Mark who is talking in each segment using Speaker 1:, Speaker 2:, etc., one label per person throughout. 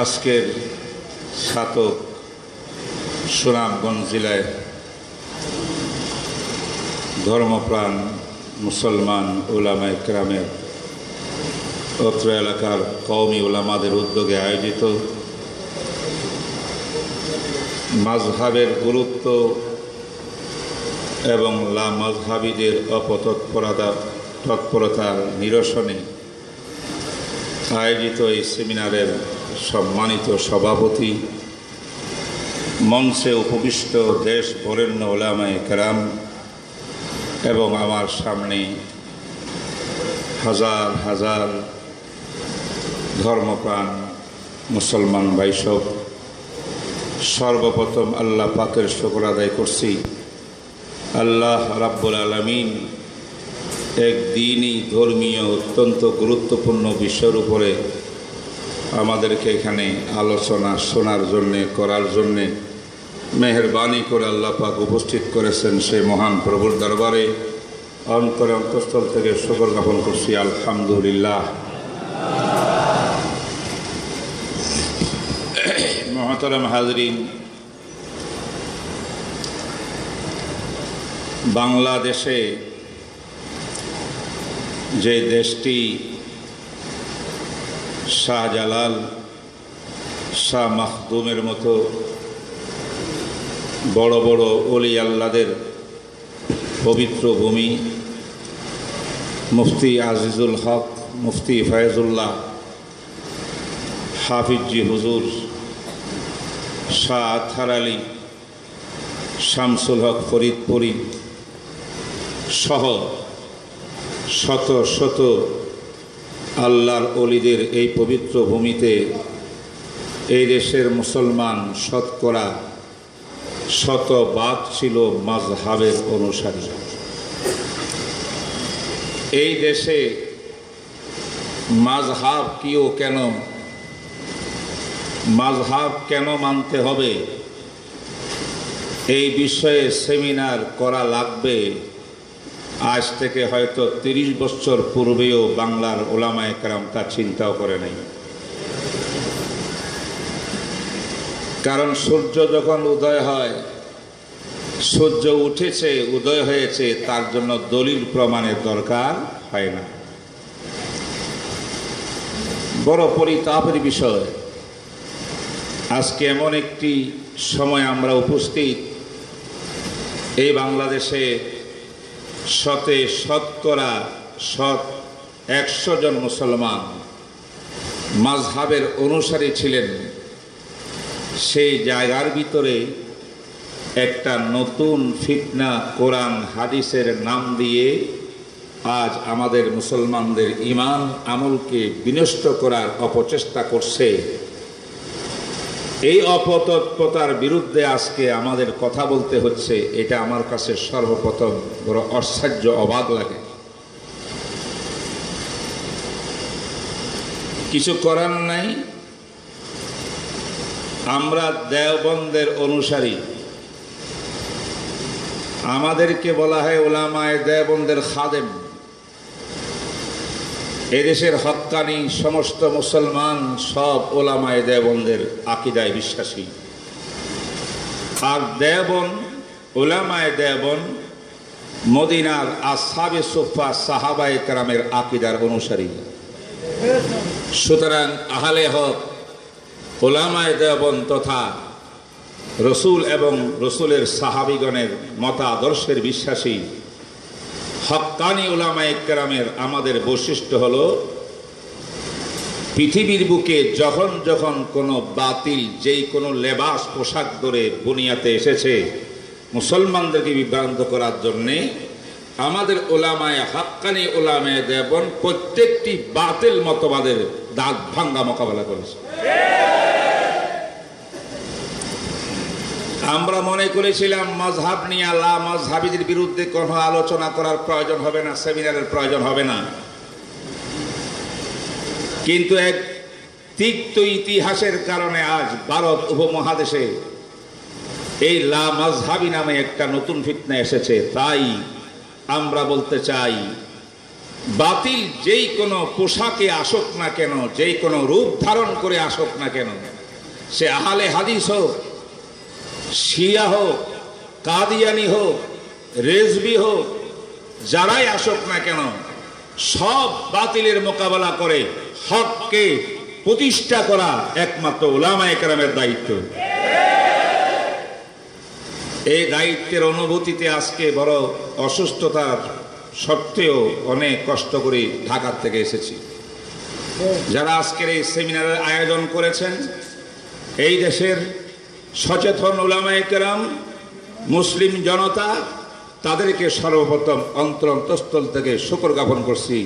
Speaker 1: আজকের সাতক সুনামগঞ্জ জেলায় ধর্মপ্রাণ মুসলমান ওলামায় ক্রামের অত্র এলাকার কওমি ওলামাদের উদ্যোগে আয়োজিত মাঝহাবের গুরুত্ব এবং লা মাঝহাবিদের অপতৎপরতা, তৎপরতার নিরসনে আয়োজিত এই সেমিনারের সম্মানিত সভাপতি, মঞ্চে উপবিষ্ট দেশ বরেণ্য ওলামায় কেরাম এবং আমার সামনে হাজার হাজার ধর্মপ্রাণ মুসলমান বাইসব সর্বপ্রথম আল্লাহ পাকের শকর আদায় করছি। আল্লাহ রাব্বুল আলমিন একদিনই ধর্মীয় অত্যন্ত গুরুত্বপূর্ণ বিষয়ের উপরে আমাদেরকে এখানে আলোচনা শোনার জন্যে, করার জন্যে মেহরবানি করে আল্লাহ পাক উপস্থিত করেছেন সেই মহান প্রভুর দরবারে। অন্তরে অন্তঃস্থল থেকে শকর জ্ঞাপন করছি, আলহামদুলিল্লাহ। মহতরম হাজরিন, বাংলাদেশে যে দেশটি শাহজালাল, শাহ মাহদুমের মতো বড় বড় অলি আল্লাদের পবিত্র ভূমি, মুফতি আজিজুল হক, মুফতি ফয়েজুল্লাহ, হাফিজি হুজুর, শাহ আথার আলী, শামসুল হক ফরিদপুরি সহ শত শত আল্লাহর অলিদের এই পবিত্র ভূমিতে এই দেশের মুসলমান শতকরা শত বাদ ছিল মাজহাবের অনুসারী। এই দেশে মাজহাব কিও কেন? মাজহাব কেন মানতে হবে? এই বিষয়ে সেমিনার করা লাগবে। আজ থেকে হয়তো তিরিশ বছর পূর্বেও বাংলার ওলামায় কারাম তা চিন্তাও করে নাই। কারণ সূর্য যখন উদয় হয়, সূর্য উঠেছে, উদয় হয়েছে, তার জন্য দলিল প্রমাণের দরকার হয় না। বড় পরিতাপের বিষয়। আজকে এমন একটি সময় আমরা উপস্থিত এই বাংলাদেশে শতে শতকরা শত একশো জন মুসলমান মাঝহাবের অনুসারী ছিলেন। সেই জায়গার ভিতরে একটা নতুন ফিতনা কোরআন হাদিসের নাম দিয়ে আজ আমাদের মুসলমানদের ইমান আমলকে বিনষ্ট করার অপচেষ্টা করছে। এই অপতৎপতার বিরুদ্ধে আজকে আমাদের কথা বলতে হচ্ছে, এটা আমার কাছে সর্বপ্রথম বড় অসাহ্য অবাক লাগে। কিছু করার নাই। আমরা দেওবন্দের অনুসারী। আমাদেরকে বলা হয় ওলামায় দেওবন্দের খাদেম। এদেশের হকানি সমস্ত মুসলমান সব ওলামায় দেবনদের আকিদায় বিশ্বাসী। আর দেবন ওলামায় দেবন মদিনার আসাবে সোফা সাহাবায় কারামের আকিদার অনুসারী। সুতরাং আহলে হক, ওলামায় দেবন তথা রসুল এবং রসুলের সাহাবিগণের মতাদর্শের বিশ্বাসী হকানি ওলামায় কেরামের আমাদের বৈশিষ্ট্য হল, পৃথিবীর বুকে যখন যখন কোনো বাতিল, যেই কোনো লেবাস পোশাক ধরে বুনিয়াতে এসেছে, মুসলমানদেরকে বিভ্রান্ত করার জন্যে আমাদের ওলামায় হাক্কানি ওলামায় দেবন প্রত্যেকটি বাতিল মতবাদের দাগ ভাঙ্গা মোকাবেলা করেছে। আমরা মনে করেছিলাম মজহাব নিয়ে আল্লাহ মজহাবিদের বিরুদ্ধে কোনো আলোচনা করার প্রয়োজন হবে না, সেমিনারের প্রয়োজন হবে না। কিন্তু এক তিক্ত ইতিহাসের কারণে আজ ভারত উপমহাদেশে এই লা মজহাবি নামে একটা নতুন ফিতনা এসেছে। তাই আমরা বলতে চাই, বাতিল যেই কোনো পোশাকে আসুক না কেন, যেই কোনো রূপ ধারণ করে আসুক না কেন, সে আহলে হাদিস হোক শিয়া হোক, কাদিয়ানি হোক, রেজবি হোক, যারাই আসুক না কেন, সব বাতিলের মোকাবেলা করে হককে প্রতিষ্ঠা করা একমাত্র ওলামা একরামের দায়িত্ব। এই দায়িত্বের অনুভূতিতে আজকে বড় অসুস্থতার সত্ত্বেও অনেক কষ্ট করে ঢাকার থেকে এসেছি। যারা আজকের এই সেমিনারের আয়োজন করেছেন, এই দেশের সচেতন ওলামায় কেরাম, মুসলিম জনতা, তাদেরকে সর্বপ্রথম অন্তর অন্তঃস্থল থেকে শুকর জ্ঞাপন করছি।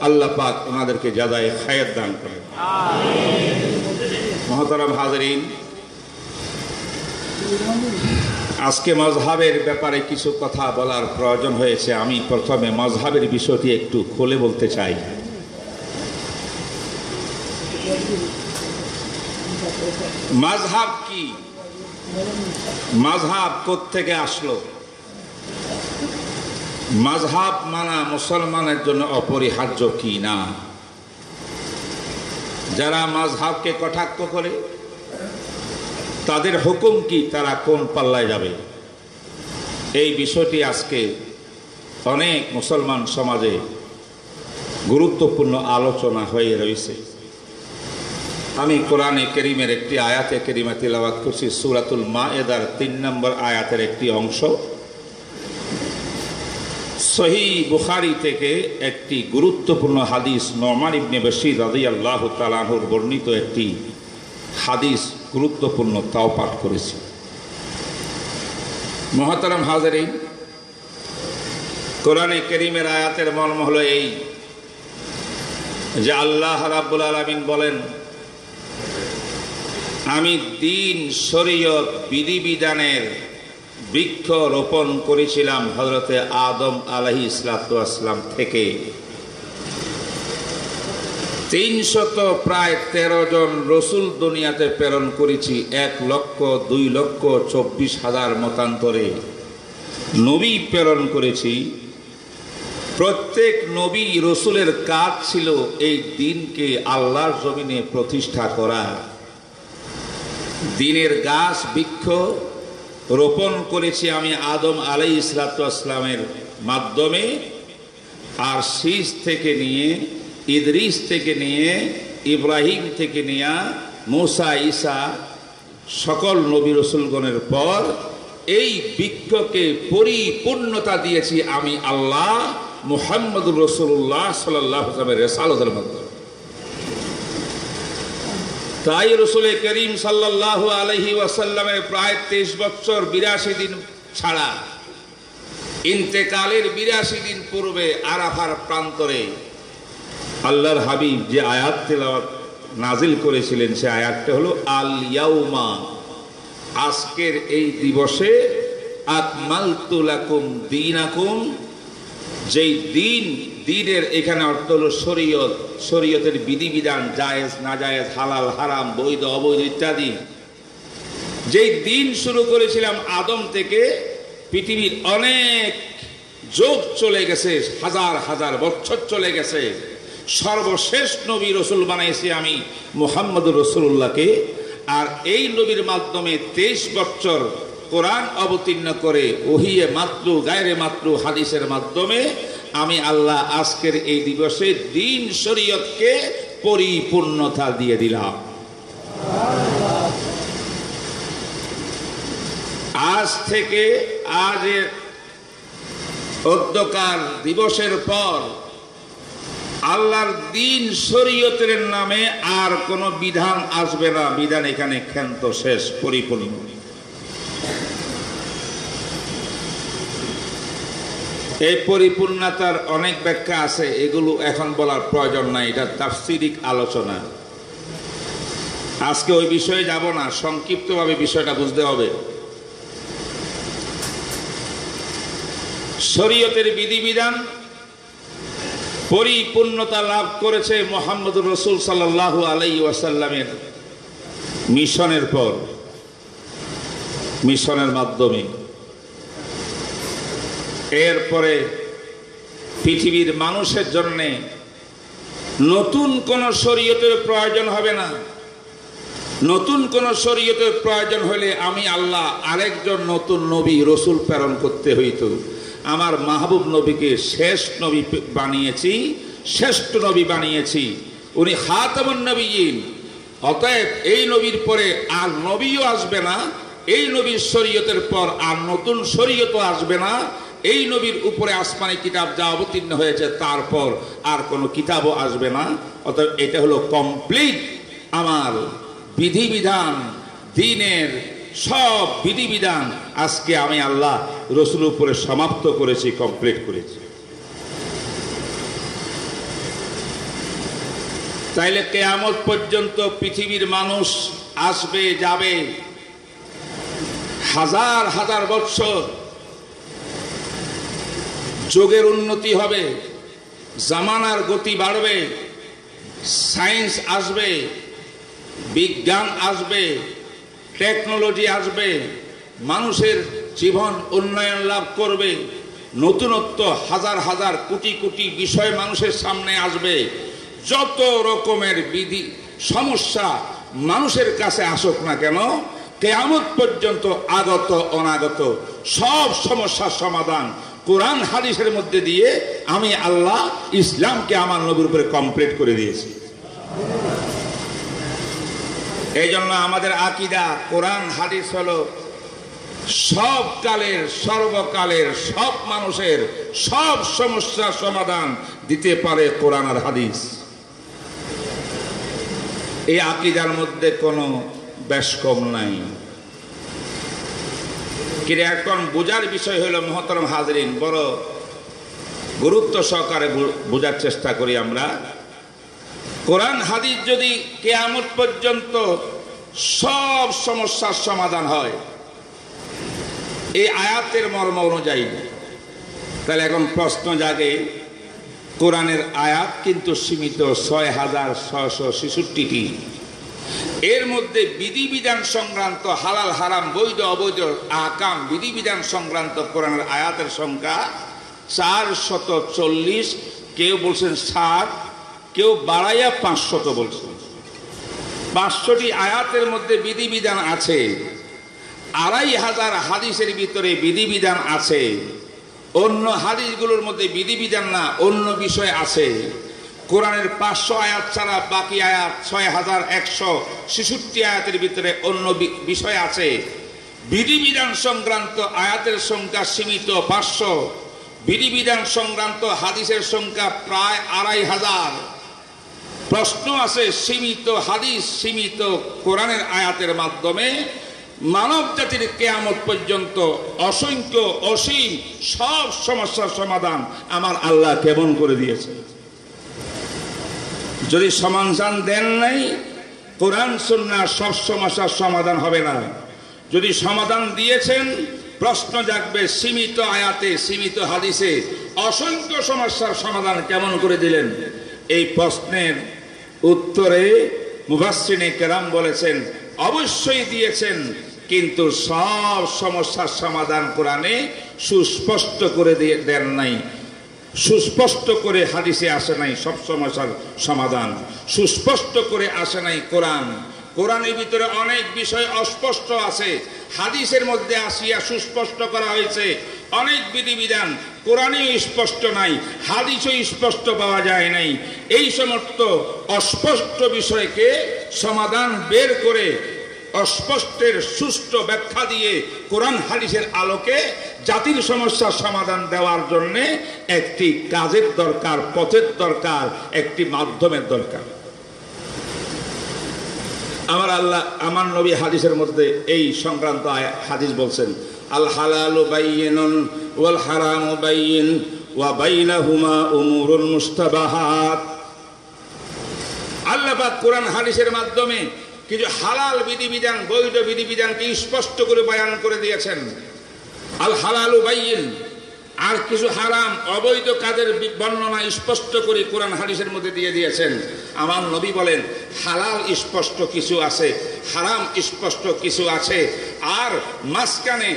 Speaker 1: আল্লাহ পাক ওনাদেরকে যাদায় খায়ের দান করেন। মহতারাম হাজরিন, আজকে মজহাবের ব্যাপারে কিছু কথা বলার প্রয়োজন হয়েছে। আমি প্রথমে মজহাবের বিষয়টি একটু খুলে বলতে চাই। মাঝহাব কি? মাঝহাব থেকে আসলো? মাঝহাব মানা মুসলমানের জন্য অপরিহার্য কি না? যারা মাঝহাবকে কটাক্ত করে, তাদের হুকুম কি তারা কোন পাল্লায় যাবে? এই বিষয়টি আজকে অনেক মুসলমান সমাজে গুরুত্বপূর্ণ আলোচনা হয়ে রয়েছে। আমি কোরআনে করিমের একটি আয়াতে কেরিমা তিলাবাত করছি, সুরাতুল মা এদার তিন নম্বর আয়াতের একটি অংশ। সহি বুখারি থেকে একটি গুরুত্বপূর্ণ হাদিস নমান ইবনে বশির রাদি আল্লাহ তালাহুর বর্ণিত একটি হাদিস গুরুত্বপূর্ণ, তাও পাঠ করেছি। মহাতারাম হাজারিন, কোরআনে করিমের আয়াতের মর্ম হলো এই যে আল্লাহ রাব্বুল আলমিন বলেন আমি দিন শরীয়ত বিধিবিধানের বৃক্ষ রোপণ করেছিলাম হজরতে আদম আলহি ইসলাতাম থেকে। তিনশত প্রায় তেরো জন রসুল দুনিয়াতে প্রেরণ করেছি, এক লক্ষ, দুই লক্ষ, চব্বিশ হাজার মতান্তরে। নবী প্রেরণ করেছি। প্রত্যেক নবী রসুলের কাজ ছিল এই দিনকে আল্লাহর জমিনে প্রতিষ্ঠা করা। দিনের গাছ বৃক্ষ রোপণ করেছি আমি আদম আলাই ইসলাতামের মাধ্যমে। আর শীষ থেকে নিয়ে, ইদরিস থেকে নিয়ে, ইব্রাহিম থেকে নিয়ে, মোসা, ঈসা সকল নবী রসুলগণের পর এই বৃক্ষকে পরিপূর্ণতা দিয়েছি আমি আল্লাহ মুহাম্মদ রসুল্লাহ সাল্লাহ রেসালতের মাধ্যমে। তাই রসুল করিম সাল্লাহ আলহি ওয়াসাল্লামের প্রায় তেইশ বছর বিরাশি দিন ছাড়া ইন্তেকালের বিরাশি দিন পূর্বে আরাফার প্রান্তরে আল্লাহর হাবিব যে আয়াত তেলাওয়াত নাজিল করেছিলেন, সে আয়াতটা হলো, আল ইয়াউমা, আজকের এই দিবসে আকমালতুলাকুম দিনাকুম, যেই দিন দিনের এখানে অর্থ হলো শরীয়ত, শরীয়তের বিধিবিধান, জায়েজ না জায়েজ হালাল, হারাম, বৈধ, অবৈধ ইত্যাদি। যেই দিন শুরু করেছিলাম আদম থেকে, পৃথিবীর অনেক যোগ চলে গেছে, হাজার হাজার বছর চলে গেছে। সর্বশেষ নবী রসুল বানাইছি আমি, মোহাম্মদ রসুল্লাহকে আর এই নবীর মাধ্যমে তেইশ বছর কোরআন অবতীর্ণ করে ওহিয়ে মাতলু, গায়রে মাতলু, হাদিসের মাধ্যমে আমি আল্লাহ আজকের এই দিবসে দিন শরীয়তকে পরিপূর্ণতা দিয়ে দিলাম। আজ থেকে আজের অধ্যকার দিবসের পর আল্লাহর দিন শরীয়তের নামে আর কোনো বিধান আসবে না। বিধান এখানে ক্ষান্ত শেষ, পরিপূর্ণ। এই পরিপূর্ণতার অনেক ব্যাখ্যা আছে, এগুলো এখন বলার প্রয়োজন নাই, এটা তাফসিরিক আলোচনা। আজকে ওই বিষয়ে যাব না, সংক্ষিপ্তভাবে বিষয়টা বুঝতে হবে। শরীয়তের বিধিবিধান পরিপূর্ণতা লাভ করেছে মোহাম্মদ রসুল সাল্লাহ আলাই ওয়াসাল্লামের মিশনের পর, মিশনের মাধ্যমে। এরপরে পৃথিবীর মানুষের জন্যে নতুন কোন শরীয়তের প্রয়োজন হবে না। নতুন কোন শরীয়তের প্রয়োজন হলে আমি আল্লাহ আরেকজন নতুন নবী, রসুল প্রেরণ করতে হইত। আমার মাহবুব নবীকে শেষ নবী বানিয়েছি, শ্রেষ্ঠ নবী বানিয়েছি। উনি খাতামন নবীন অতএব এই নবীর পরে আর নবীও আসবে না, এই নবীর শরীয়তের পর আর নতুন শরীয়তও আসবে না। এই নবীর উপরে আসমানি কিতাব যা অবতীর্ণ হয়েছে, তারপর আর কোনো কিতাবও আসবে না। অতএব এটা হলো কমপ্লিট আমার বিধিবিধান, দিনের সব বিধিবিধান। আজকে আমি আল্লাহ রসুল উপরে সমাপ্ত করেছি কমপ্লিট করেছি। তাইলে কেয়ামত পর্যন্ত পৃথিবীর মানুষ আসবে, যাবে হাজার হাজার বৎসর যোগের উন্নতি হবে, জামানার গতি বাড়বে, সায়েন্স আসবে, বিজ্ঞান আসবে, টেকনোলজি আসবে, মানুষের জীবন উন্নয়ন লাভ করবে, নতুনত্ব হাজার হাজার কোটি কোটি বিষয় মানুষের সামনে আসবে, যত রকমের বিধি সমস্যা মানুষের কাছে আসুক না কেন, কেয়ামত পর্যন্ত আগত, অনাগত, সব সমস্যার সমাধান কোরআন হাদিসের মধ্যে দিয়ে আমি আল্লাহ ইসলামকে আমার নবীর উপরে কমপ্লিট করে দিয়েছি। এই জন্য আমাদের আকিদা, কোরআন, হাদিস হলো সব কালের সর্বকালের, সব মানুষের, সব সমস্যার সমাধান দিতে পারে কোরআন আর হাদিস। এই আকিদার মধ্যে কোনো কম নাই। কিরে এখন বোঝার বিষয় হলো মহতরম হাজরিন, বড় গুরুত্ব সহকারে বোঝার চেষ্টা করি আমরা। কোরআন, হাদিস যদি কেয়ামত পর্যন্ত সব সমস্যার সমাধান হয়, এই আয়াতের মর্ম অনুযায়ী, তাহলে এখন প্রশ্ন জাগে, কোরআনের আয়াত কিন্তু সীমিত ছয় হাজার ছয়শো ছেষট্টিটি। এর মধ্যে বিধিবিধান সংক্রান্ত হালাল, হারাম, বৈধ, অবৈধ, আকাম বিধিবিধান সংক্রান্ত কোরআনের আয়াতের সংখ্যা চার শত চল্লিশ। কেউ বলছেন ষাট, কেউ বাড়াইয়া পাঁচশত বলছেন। পাঁচশোটি আয়াতের মধ্যে বিধিবিধান আছে। আড়াই হাজার হাদিসের ভিতরে বিধিবিধান আছে। অন্য হাদিসগুলোর মধ্যে বিধিবিধান না, অন্য বিষয় আছে। কোরআনের পাঁচশো আয়াত ছাড়া বাকি আয়াত ছয় হাজার একশো ছেষট্টি আয়াতের ভিতরে অন্য বিষয় আছে। বিধিবিধান সংক্রান্ত আয়াতের সংখ্যা সীমিত পাঁচশো। বিধিবিধান সংক্রান্ত হাদিসের সংখ্যা প্রায় আড়াই হাজার। প্রশ্ন আছে, সীমিত হাদিস, সীমিত কোরআনের আয়াতের মাধ্যমে মানব জাতির কেয়ামত পর্যন্ত অসংখ্য অসীম সব সমস্যার সমাধান আমার আল্লাহ কেমন করে দিয়েছে যদি সমাধান দেন নাই, কোরআন সন্ন্যার সব সমস্যার সমাধান হবে না। যদি সমাধান দিয়েছেন, প্রশ্ন জাগবে, সীমিত আয়াতে, সীমিত হাদিসে অসংখ্য সমস্যার সমাধান কেমন করে দিলেন? এই প্রশ্নের উত্তরে মুভাসিনে কেরাম বলেছেন, অবশ্যই দিয়েছেন, কিন্তু সব সমস্যার সমাধান কোরআনে সুস্পষ্ট করে দেন নাই। সুস্পষ্ট করে হাদিসে আসে নাই, সব সমস্যার সমাধান। সুস্পষ্ট করে আসে নাই কোরআন। কোরআনের ভিতরে অনেক বিষয় অস্পষ্ট আছে। হাদিসের মধ্যে আসিয়া সুস্পষ্ট করা হয়েছে। অনেক বিধিবিধান কোরআনেও স্পষ্ট নাই, হাদিসও স্পষ্ট পাওয়া যায় নাই। এই সমস্ত অস্পষ্ট বিষয়কে সমাধান বের করে অস্পষ্টের সুষ্ঠু ব্যাখ্যা দিয়ে কোরআন হাদিসের আলোকে জাতির সমস্যার সমাধান দেওয়ার জন্য একটি কাজের দরকার, পথের দরকার, একটি মাধ্যমের দরকার। আমার আল্লাহ, আমার নবী হাদিসের মধ্যে এই সংক্রান্ত হাদিস বলছেন, আল হালাল ওয়াল হারাম বাইয়িন ওয়া বাইনাহুমা উমুরুন মুস্তাবাহাত। আল্লাহ কোরআন হাদিসের মাধ্যমে কিছু হালাল বিধিবিধান, বৈধ বিধিবিধানকে স্পষ্ট করে বয়ান করে দিয়েছেন। আল হালাল বাইয়িন, আর কিছু হারাম, অবৈধ কাজের বর্ণনা স্পষ্ট করে কোরআন হাদিসের মধ্যে দিয়ে দিয়েছেন। আমার নবী বলেন, হালাল স্পষ্ট কিছু আছে, হারাম স্পষ্ট কিছু আছে, আর মাঝখানে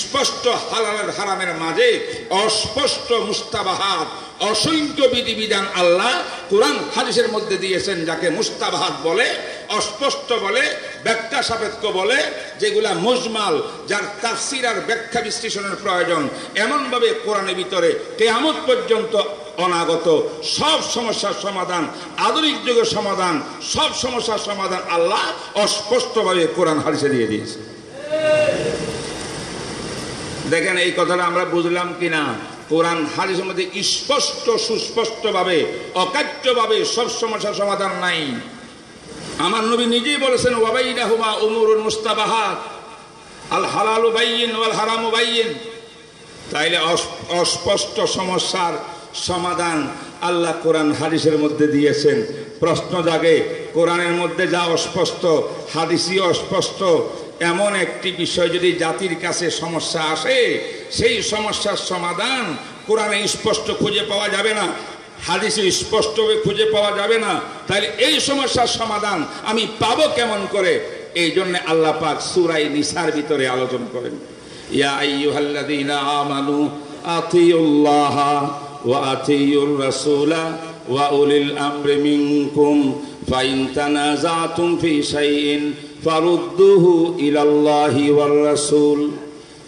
Speaker 1: স্পষ্ট হালালের হারামের মাঝে অস্পষ্ট মুস্তাবাহাত অসংখ্য বিধিবিধান আল্লাহ কোরআন হাদিসের মধ্যে দিয়েছেন, যাকে মুস্তাবাহাত বলে, অস্পষ্ট বলে, ব্যাখ্যা সাপেক্ষ বলে, যেগুলা মুজমাল যার তাফসির আর ব্যাখ্যা বিশ্লেষণের প্রয়োজন, এমনভাবে কোরআনের ভিতরে কেয়ামত পর্যন্ত অনাগত। সব সমস্যার সমাধান, আধুনিক যুগের সমাধান, সব সমস্যার সমাধান আল্লাহ অস্পষ্টভাবে কোরআন হাদিসে দিয়ে দিয়েছে। দেখেন এই কথাটা আমরা বুঝলাম কিনা? কোরআন হাদিসের মধ্যে স্পষ্ট, সুস্পষ্টভাবে অকাট্যভাবে সব সমস্যার সমাধান নাই। আমার নবী নিজেই বলেছেন, ওয়াবাইনাহুমা উমরুল মুস্তাবাহাত, আল হালালু বাইয়িন ওয়াল বাইয়িন। তাইলে অস্পষ্ট সমস্যার সমাধান আল্লাহ কোরআন হাদিসের মধ্যে দিয়েছেন। প্রশ্ন জাগে, কোরআনের মধ্যে যা অস্পষ্ট, হাদিসই অস্পষ্ট এমন একটি বিষয় যদি জাতির কাছে সমস্যা আসে, সেই সমস্যার সমাধান কোরআনে স্পষ্ট খুঁজে পাওয়া যাবে না, হাদিসে স্পষ্টভাবে খুঁজে পাওয়া যাবে না। তাহলে এই সমস্যার সমাধান আমি পাবো কেমন করে? এই জন্য আল্লাহ পাক সুরাই নিসার ভিতরে আলোচনা করেন। ইয়া ওয়া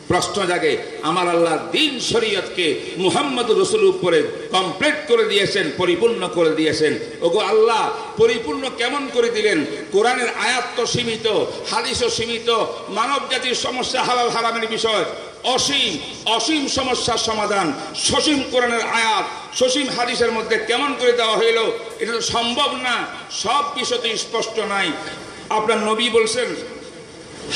Speaker 1: প্রশ্ন জাগে, আমার আল্লাহ দিন শরীয়তকে মুহাম্মদ রসুল উপরে কমপ্লিট করে দিয়েছেন, পরিপূর্ণ করে দিয়েছেন। ওগো আল্লাহ, পরিপূর্ণ কেমন করে দিলেন? কোরআনের আয়াত সীমিত, হাদিসও সীমিত মানব জাতির সমস্যা হালাল হারামের বিষয়। অসীম অসীম সমস্যার সমাধান। সসীম কোরআনের আয়াত, সসীম হাদিসের মধ্যে কেমন করে দেওয়া হইল? এটা তো সম্ভব না। সব বিষয়তে স্পষ্ট নাই। আপনার নবী বলছেন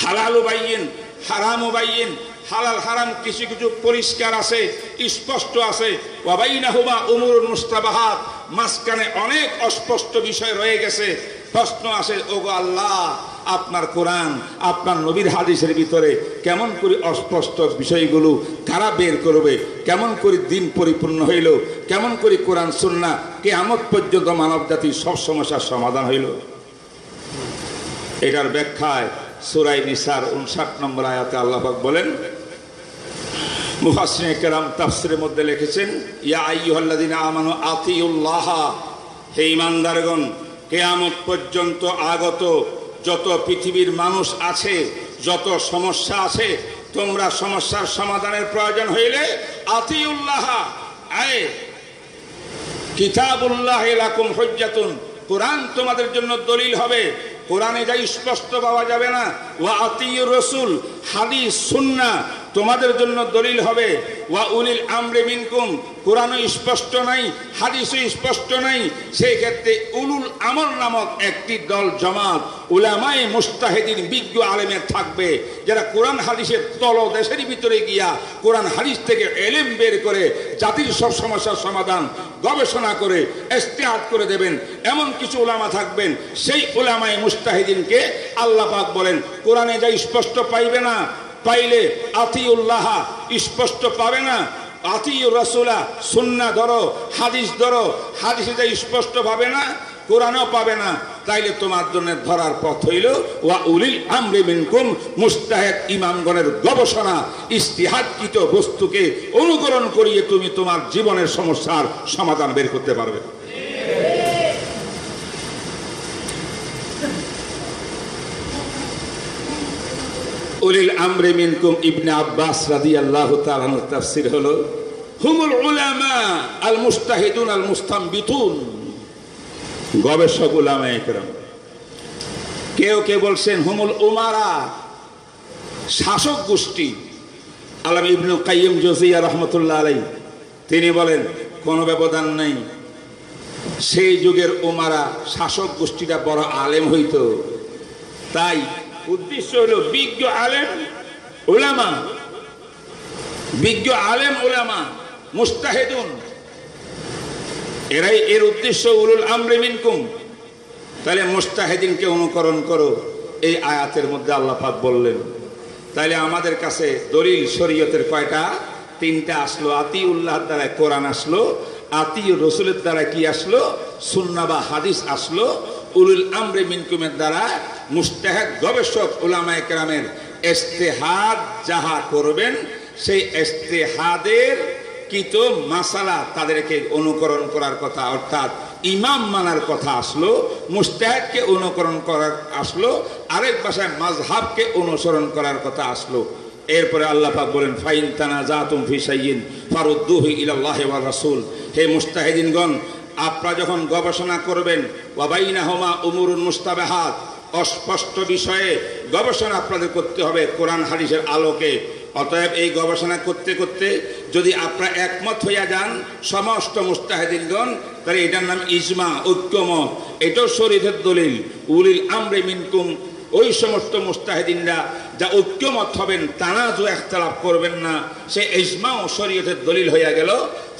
Speaker 1: হালালু বাইয়েন, হারামও বাইয়েন, হালাল হারাম কিছু কিছু পরিষ্কার আছে, স্পষ্ট আছে। ওয়াবাইনাহুমা উমরুল মুস্তাবাহাত, মাঝখানে অনেক অস্পষ্ট বিষয় রয়ে গেছে। প্রশ্ন আসে, ওগো আল্লাহ, আপনার কোরআন, আপনার নবীর হাদিসের ভিতরে কেমন করে অস্পষ্ট বিষয়গুলো কারা বের করবে? কেমন করে দিন পরিপূর্ণ হইল? কেমন করে কোরআন সুন্না কে আমত পর্যন্ত মানব জাতির সব সমস্যার সমাধান হইল? এটার ব্যাখ্যায় সুরাই নিসার উনষাট নম্বর আয়াতে আল্লাহাক বলেন মুফাসিনে কেরাম তাফসিরের মধ্যে লিখেছেন, ইয়া আইয়ুহাল্লাযিনা আমানু আতিউল্লাহ, হে ইমানদারগণ কেয়ামত পর্যন্ত আগত যত পৃথিবীর মানুষ আছে, যত সমস্যা আছে, তোমরা সমস্যার সমাধানের প্রয়োজন হইলে আতিউল্লাহ, আয়, কিতাবুল্লাহ লাকুম হজ্জাতুন, কোরআন তোমাদের জন্য দলিল হবে। কোরআনে যা স্পষ্ট পাওয়া যাবে না। ওয়া আতি রসুল হাদিস সুন্না তোমাদের জন্য দলিল হবে। ওয়া উলিল আমরে মিনকুম। কোরআনও স্পষ্ট নাই, হাদিসও স্পষ্ট নাই। সেই ক্ষেত্রে উলুল আমর নামক একটি দল, জমাত উলামাই মুস্তাহেদিন, বিজ্ঞ আলেমের থাকবে, যারা কোরআন হাদিসের তল দেশের ভিতরে গিয়া কোরআন হাদিস থেকে এলেম বের করে জাতির সব সমস্যার সমাধান গবেষণা করে এস্তেহাত করে দেবেন। এমন কিছু ওলামা থাকবেন, সেই ওলামাই মুস্তাহিদিনকে আল্লাহ পাক বলেন, কোরআনে যা স্পষ্ট পাইবে না পাইলে আতিউল্লাহ স্পষ্ট পাবে না। আতিউর রসুলা সুন্না ধরো, হাদিস ধরো, হাদিসে স্পষ্ট পাবে না, কোরআনও পাবে না। তাইলে তোমার জন্য ধরার পথ হইল, ওয়া উলিল আমরে মিনকুম, মুস্তাহেদ ইমামগণের গবেষণা, ইস্তিহাদকৃত বস্তুকে অনুকরণ করিয়ে তুমি তোমার জীবনের সমস্যার সমাধান বের করতে পারবে। উলিল আমরে মিনকুম ইবনে আব্বাস রাদিয়াল্লাহু তাআলার তাফসীর হলো, হুমুল উলামা আল মুস্তাহিদুন আল মুস্তামবিতুন গবেষক উলামা একরাম কেউ কে বলছেন, হুমুল উমারা, শাসক গোষ্ঠী। আলাম ইবনু কাইয়ুম জোসিয়া রহমতুল্লাহ আলাই তিনি বলেন, কোনো ব্যবধান নেই। সেই যুগের উমারা শাসক গোষ্ঠীটা বড় আলেম হইত। তাই উদ্দেশ্য হলো বিজ্ঞ আলেম ওলামা বিজ্ঞ আলেম ওলামা মুস্তাহেদুন। এরাই এর উদ্দেশ্য, উলুল আমরে মিনকুম। তাহলে মুস্তাহেদিনকে অনুকরণ করো, এই আয়াতের মধ্যে আল্লাহ পাক বললেন। তাহলে আমাদের কাছে দলিল শরীয়তের কয়টা? তিনটা আসলো আতি উল্লাহর দ্বারা কোরআন আসলো আতি রসুলের দ্বারা কি আসলো? সুন্না বা হাদিস আসলো উলুল আমরে মিনকুমের দ্বারা মুস্তাহাদ গবেষক উলামা একরামের এস্তেহাদ যাহা করবেন, সেই এস্তেহাদের কিত মাসালা তাদেরকে অনুকরণ করার কথা, অর্থাৎ ইমাম মানার কথা আসলো, মুস্তাহেদকে অনুকরণ করার আসলো, আরেক ভাষায় মাজহাবকে অনুসরণ করার কথা আসলো। এরপরে আল্লাহ পাক বলেন, ফাইন তানা জাতুম ফি সাইয়িন ফারুদ্দুহি ইলাল্লাহি ওয়া রাসূল। হে মুস্তাহিদিনগণ আপনারা যখন গবেষণা করবেন, ওয়াবাইনাহুমা উমুরুন মুস্তাবেহাত, অস্পষ্ট বিষয়ে গবেষণা আপনাদের করতে হবে কোরআন হাদিসের আলোকে। অতএব এই গবেষণা করতে করতে যদি আপনারা একমত হইয়া যান, সমস্ত মুস্তাহিদিনগণ, তাহলে এটার নাম ইজমা, ঐক্যমত। এটাও শরীরের দলিল। উলিল আমরে মিনকুম ওই সমস্ত মুস্তাহিদিনরা যা ঐক্যমত হবেন তানাজু একতলাপ করবেন না। সে ইজমা ও শরীয়তের দলিল হইয়া গেল।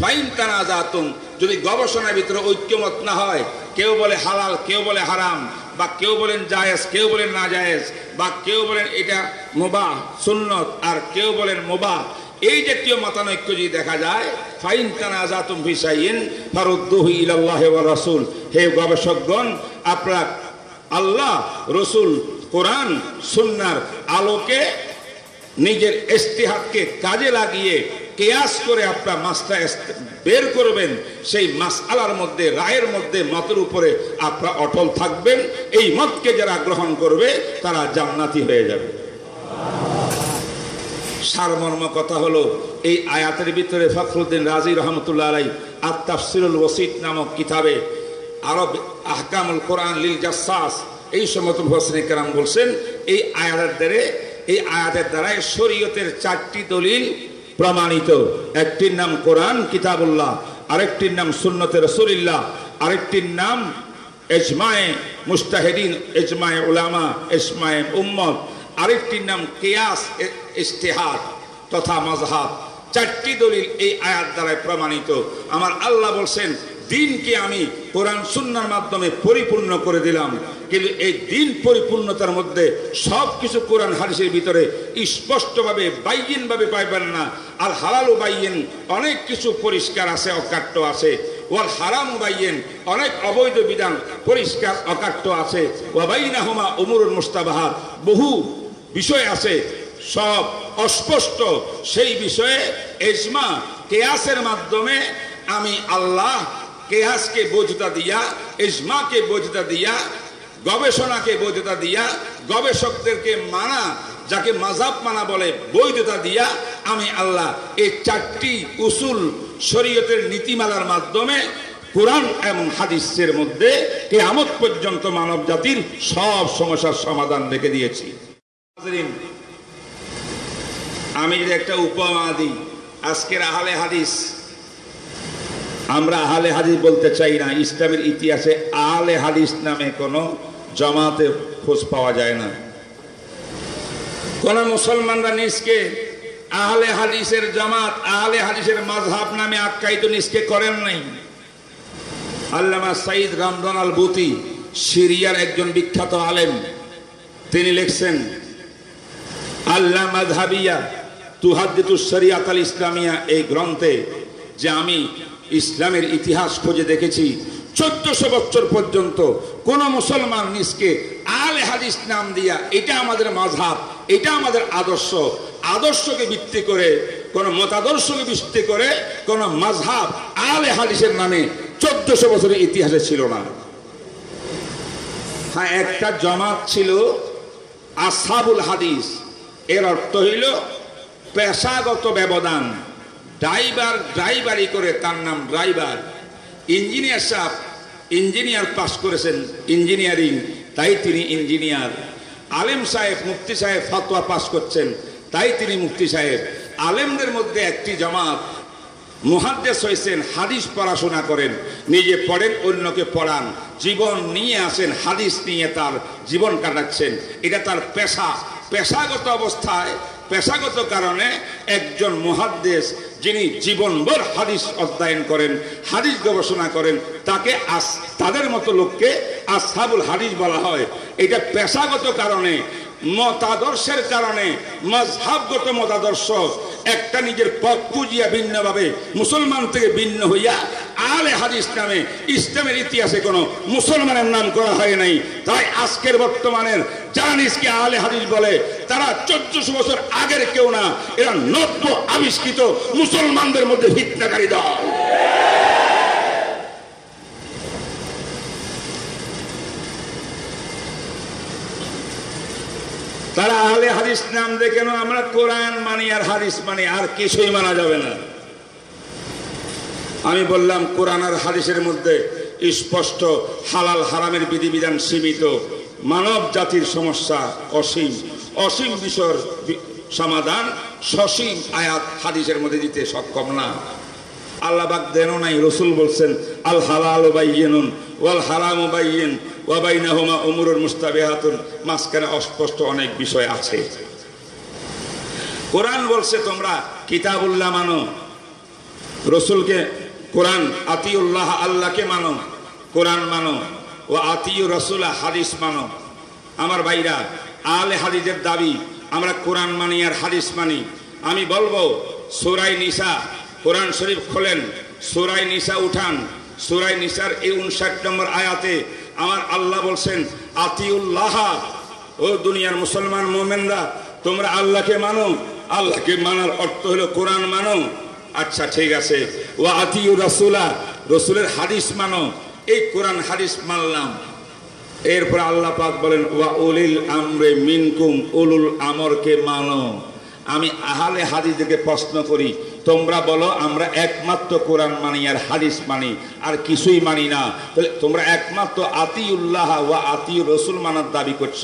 Speaker 1: ফাইন তানা জাতুম যদি গবেষণার ভিতরে ঐক্যমত না হয়, কেউ বলে হালাল, কেউ বলে হারাম, বা কেউ বলেন জায়েজ, কেউ বলেন না জায়েজ বা কেউ বলেন এটা মোবা সুন্নত, আর কেউ বলেন মোবা এই জাতীয় মতানৈক্য যদি দেখা যায়, ফাইন তানা জাতুম ফিসাইন ফারুদ্দুহি ইলাল্লাহি ওয়া রাসূল। হে গবেষকগণ, আপনারা আল্লাহ, রসুল কোরআন, সুন্নার আলোকে নিজের ইস্তিহাদকে কাজে লাগিয়ে কেয়াস করে আপনার মাসটা বের করবেন। সেই মাস আলার মধ্যে, রায়ের মধ্যে, মতের উপরে আপনারা অটল থাকবেন। এই মতকে যারা গ্রহণ করবে, তারা জান্নাতি হয়ে যাবে। সারমর্ম কথা হলো, এই আয়াতের ভিতরে ফখরুদ্দিন রাজি রহমতুল্লাহ আলাই আত্মাফসিরুল ওসিদ নামক কিতাবে আরব আহকামুল কোরআন লিল জাসাস এই সমস্ত হোসেন কেরাম বলছেন, এই আয়াতের দ্বারে, এই আয়াতের দ্বারাই শরীয়তের চারটি দলিল প্রমাণিত। একটির নাম কোরআন, কিতাবুল্লাহ, আরেকটির নাম সুন্নতের রসুলিল্লাহ, আরেকটির নাম এজমায়ে মুস্তাহেদিন এজমায়ে উলামা এজমায়ে উম্মত, আরেকটির নাম কেয়াস ইস্তেহাদ তথা মজহাব। চারটি দলিল এই আয়াত দ্বারাই প্রমাণিত। আমার আল্লাহ বলছেন দিনকে আমি কোরআন সুন্নার মাধ্যমে পরিপূর্ণ করে দিলাম। কিন্তু এই দিন পরিপূর্ণতার মধ্যে সব কিছু কোরআন হাদিসের ভিতরে স্পষ্টভাবে, বাইয়েনভাবে পাইবেন না। আর হালালও বাইয়েন অনেক কিছু পরিষ্কার আছে, অকাট্য আছে। ওয়াল হারাম বাইয়েন অনেক অবৈধ বিধান পরিষ্কার, অকাট্য আছে। ওয়াবাইনা হুমা উমরুল মুস্তাবাহাত বহু বিষয় আছে, সব অস্পষ্ট। সেই বিষয়ে এজমা কেয়াসের মাধ্যমে আমি আল্লাহ কেয়াসকে বোঝতা দিয়া, ইজমাকে বোঝতা দিয়া, গবেষণাকে বৈধতা দিয়া, গবেষকদেরকে মানা, যাকে মাজাব মানা বলে বৈধতা দিয়া, আমি আল্লাহ এই চারটি উসুল শরীয়তের নীতিমালার মাধ্যমে কোরআন এবং হাদিসের মধ্যে কেয়ামত পর্যন্ত মানব জাতির সব সমস্যার সমাধান রেখে দিয়েছি। আমি যদি একটা উপমা দিই, আজকের আহলে হাদিস আমরা আহলে হাদিস বলতে চাই না, ইসলামের ইতিহাসে আহলে হাদিস নামে কোনো জমাতে খোঁজ পাওয়া যায় না। কোন মুসলমানরা নিজকে আহলে হাদিসের জামাত, আহলে হাদিসের মাঝহাব নামে আখ্যায়িত নিজকে করেন নাই। আল্লামা সাইদ রামদান আল বুতি সিরিয়ার একজন বিখ্যাত আলেম, তিনি লিখছেন আল্লাহ মাঝহাবিয়া তুহাদ্দিতুস শরিয়াত আল ইসলামিয়া এই গ্রন্থে যে আমি ইসলামের ইতিহাস খুঁজে দেখেছি। চোদ্দশো বছর পর্যন্ত কোন মুসলমান নিজকে আলে হাদিস নাম দিয়া, এটা আমাদের মাঝহাব এটা আমাদের আদর্শ। আদর্শকে ভিত্তি করে, কোন মতাদর্শকে ভিত্তি করে কোন মাঝহাব আলে হাদিসের নামে চোদ্দশো বছরের ইতিহাসে ছিল না। হ্যাঁ একটা জমাত ছিল আসাবুল হাদিস। এর অর্থ হইল পেশাগত ব্যবধান। ড্রাইভার ড্রাইভারি করে তার নাম ড্রাইভার। ইঞ্জিনিয়ার সাহেব ইঞ্জিনিয়ার পাস করেছেন ইঞ্জিনিয়ারিং, তাই তিনি ইঞ্জিনিয়ার। আলেম সাহেব, মুফতি সাহেব ফাতোয়া পাস করছেন, তাই তিনি মুফতি সাহেব। আলেমদের মধ্যে একটি জামাত মুহাদ্দেস হয়েছেন হাদিস পড়াশোনা করেন, নিজে পড়েন, অন্যকে পড়ান। জীবন নিয়ে আসেন, হাদিস নিয়ে তার জীবন কাটাচ্ছেন। এটা তার পেশা। পেশাগত অবস্থায় পেশাগত কারণে একজন মহাদ্দেশ যিনি জীবনভর হাদিস অধ্যয়ন করেন, হাদিস গবেষণা করেন, তাকে আস তাদের মতো লোককে আসাবুল হাদিস বলা হয়। এটা পেশাগত কারণে মতাদর্শের কারণে মজহাবগত মতাদর্শ একটা নিজের পথ পুজিয়া ভিন্নভাবে মুসলমান থেকে ভিন্ন হইয়া আলে হাদিস নামে ইসলামের ইতিহাসে কোনো মুসলমানের নাম করা হয় নাই। তাই আজকের বর্তমানের নিজকে আলে হাদিস বলে, তারা চোদ্দশো বছর আগের কেউ না, এরা নব্য আবিষ্কৃত মুসলমানদের মধ্যে ভিত্তাকারী দল। তারা আহলে হাদিস নাম দিয়ে কেন আমরা কোরআন মানি আর হাদিস মানি, আর কিছুই মানা যাবে না। আমি বললাম, কোরআন আর হাদিসের মধ্যে স্পষ্ট হালাল হারামের বিধিবিধান সীমিত। মানব জাতির সমস্যা অসীম। অসীম বিষয়ের সমাধান সসীম আয়াত হাদিসের মধ্যে দিতে সক্ষম না। আল্লাহ বাক দেন নাই, রসুল বলছেন, আল হালাল বাইয়েনুন ওয়াল হারাম বাইয়েন। ওয়াবাইনাহুমা উমরুল মুস্তাবিহাতুন, মাঝখানে অস্পষ্ট অনেক বিষয় আছে। কোরআন বলছে তোমরা, কিতাবুল্লাহ মানো, রসুলকে কোরআন, আতিউল্লাহ আল্লাহকে মানো, কোরআন মানো, ও আতিউ রসুল্লাহ হাদিস মানো। আমার ভাইরা আলে হাদিসের দাবি, আমরা কোরআন মানি আর হাদিস মানি। আমি বলব, সুরাই নিসা, কোরআন শরীফ খোলেন, সুরাই নিসা উঠান, সুরাই নিসার এই উনষাট নম্বর আয়াতে আমার আল্লাহ বলছেন, আতিউল্লাহ, ও দুনিয়ার মুসলমান মোমেনরা, তোমরা আল্লাহকে মানো। আল্লাহকে মানার অর্থ হলো কোরআন মানো। আচ্ছা ঠিক আছে। ও আতিউ রাসুলা, রসুলের হাদিস মানো। এই কোরআন হাদিস মানলাম। এরপর আল্লাহ পাক বলেন, ওয়া উলিল আমরে মিনকুম, উলুল আমরকে মানো। আমি আহালে হাদিসদেরকে প্রশ্ন করি তোমরা বলো, আমরা একমাত্র কোরআন মানি আর হাদিস মানি, আর কিছুই মানি না। তোমরা একমাত্র আতিউল্লাহ ওয়া আতি রসুল মানার দাবি করছ।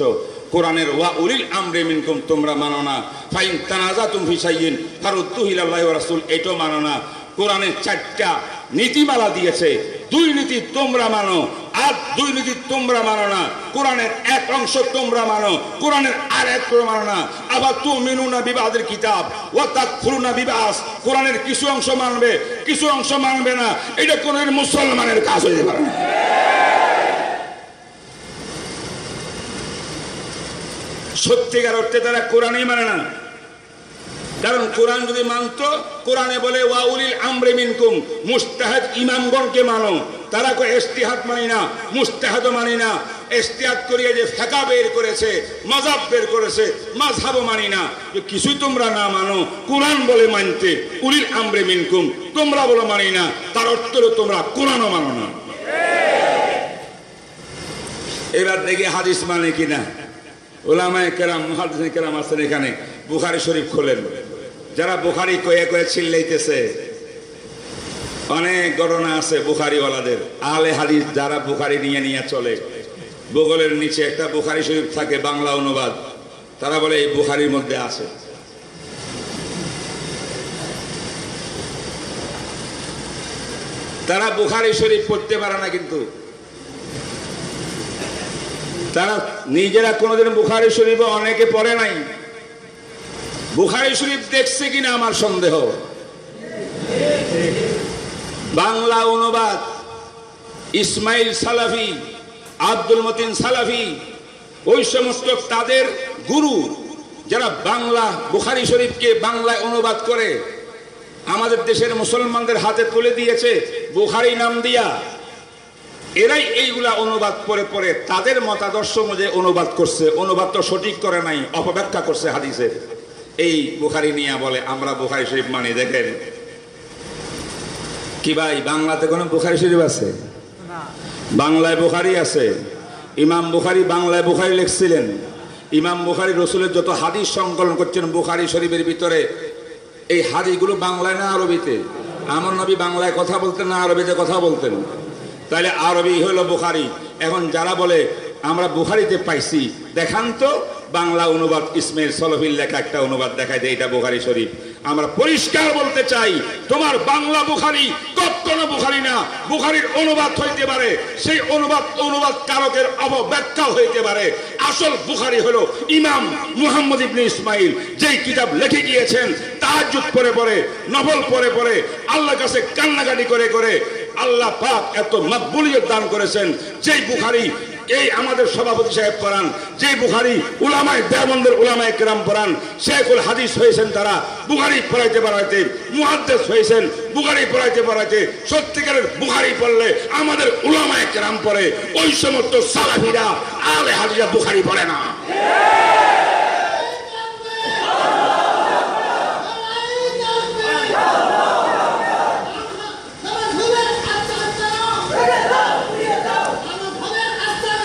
Speaker 1: কোরআনের ওয়া উলিল আমরে মিনকুম, তোমরা মানো না। ফাইন তানাজা তুম ফিসাইন ফারুদ্দুহিল্লাহ রাসুল, এটাও মানো না। কোরআনের চারটা নীতিমালা দিয়েছে। দুই নীতি তোমরা মানো, আর দুই নীতি তোমরা মানো না। কোরআনের এক অংশ তোমরা মানো, কোরআনের আর এক মানো না। আবার তু মিনু না বিবাদের কিতাব ও তাক না বিবাস, কোরআনের কিছু অংশ মানবে, কিছু অংশ মানবে না। এটা কোন মুসলমানের কাজ হইতে পারে না। সত্যিকার অর্থে তারা কোরআনই মানে না। কারণ কোরআন যদি মানত, কোরআনে বলে ওয়াউলিল আমরে মিনকুম মুস্তাহাদ ইমামগণকে মানো। তারা কো ইস্তিহাদ মানি না, মুস্তাহাদও মানি না। ইস্তিহাদ করিয়ে যে ফেকা বের করেছে মাজাব বের করেছে মাঝহাবও মানি না। কিছুই তোমরা না মানো, কোরআন বলে মানতে, উলিল আমরে মিনকুম। তোমরা বলে মানি না, তার অর্থ তোমরা কোরআনও মানো না। এবার দেখি হাদিস মানে কিনা। ওলামায় কেরাম মুহাদ্দিস কেরাম আছেন এখানে, বুখারি শরীফ খোলেন। যারা বুখারি কয়ে কয়ে চিল্লাইতেছে, অনেক ঘটনা আছে বুখারিওয়ালাদের। আলে হাদিস যারা বুখারি নিয়ে নিয়ে চলে বগলের নিচে একটা বুখারি শরীফ থাকে, বাংলা অনুবাদ, তারা বলে এই বুখারির মধ্যে আছে। তারা বুখারি শরীফ পড়তে পারে না কিন্তু। তারা নিজেরা কোনোদিন বুখারি শরীফ অনেকে পড়ে নাই। বুখারি শরীফ দেখছে কিনা আমার সন্দেহ? বাংলা অনুবাদ, ইসমাইল সালাফি, আব্দুল মতিন সালাফি, ওই সমস্ত তাদের গুরু যারা বাংলা, বুখারি শরীফকে বাংলায় অনুবাদ করে, আমাদের দেশের মুসলমানদের হাতে তুলে দিয়েছে বুখারি নাম দিয়া। এরাই এইগুলা অনুবাদ করে পরে তাদের মতাদর্শ অনুযায়ী অনুবাদ করছে, অনুবাদ তো সঠিক করে নাই, অপব্যাখ্যা করছে হাদিসের এই বুখারি নিয়ে বলে আমরা বুখারি শরীফ মানি দেখেন। কি ভাই বাংলাতে কোনো বুখারি শরীফ আছে? বাংলায় বুখারি আছে। ইমাম বুখারি বাংলায় বুখারি লিখছিলেন। ইমাম বুখারি রসুলের যত হাদিস সংকলন করছেন বুখারি শরীফের ভিতরে এই হাদিসগুলো বাংলায় না আরবিতে? আমার নবী বাংলায় কথা বলতেন না আরবিতে কথা বলতেন? তাহলে আরবি হলো বুখারি। এখন যারা বলে আমরা বুখারিতে পাইছি দেখান তো। বাংলা অনুবাদ ইসমের সলফির লেখা একটা অনুবাদ দেখায় দেয় এটা বুখারি শরীফ। আমরা পরিষ্কার বলতে চাই, তোমার বাংলা বুখারি কখনো বুখারি না। বুখারির অনুবাদ হইতে পারে, সেই অনুবাদ অনুবাদ কারকের অবব্যাখ্যা হইতে পারে। আসল বুখারি হলো ইমাম মুহাম্মদ ইবনে ইসমাইল, যেই কিতাব লিখে গিয়েছেন, তাহাজ্জুদ পরে পরে নভল পরে পরে আল্লাহর কাছে কান্নাকাটি করে করে, আল্লাহ পাক এত মকবুলিয়ত দান করেছেন, যেই বুখারি এই আমাদের সভাপতি সাহেব পড়ান যে বুখারি উলামায় দেবন্দের উলামায় কেরাম পড়ান, শেখুল হাদিস হয়েছেন তারা, বুখারি পড়াইতে পড়াইতে মুহাদ্দেস হয়েছেন, বুখারি পড়াইতে পড়াইতে সত্যিকারের বুখারি পড়লে আমাদের উলামায় কেরাম পড়ে। ওই সমস্ত সালাফিরা, আলে হাদিসা বুখারি পড়ে না।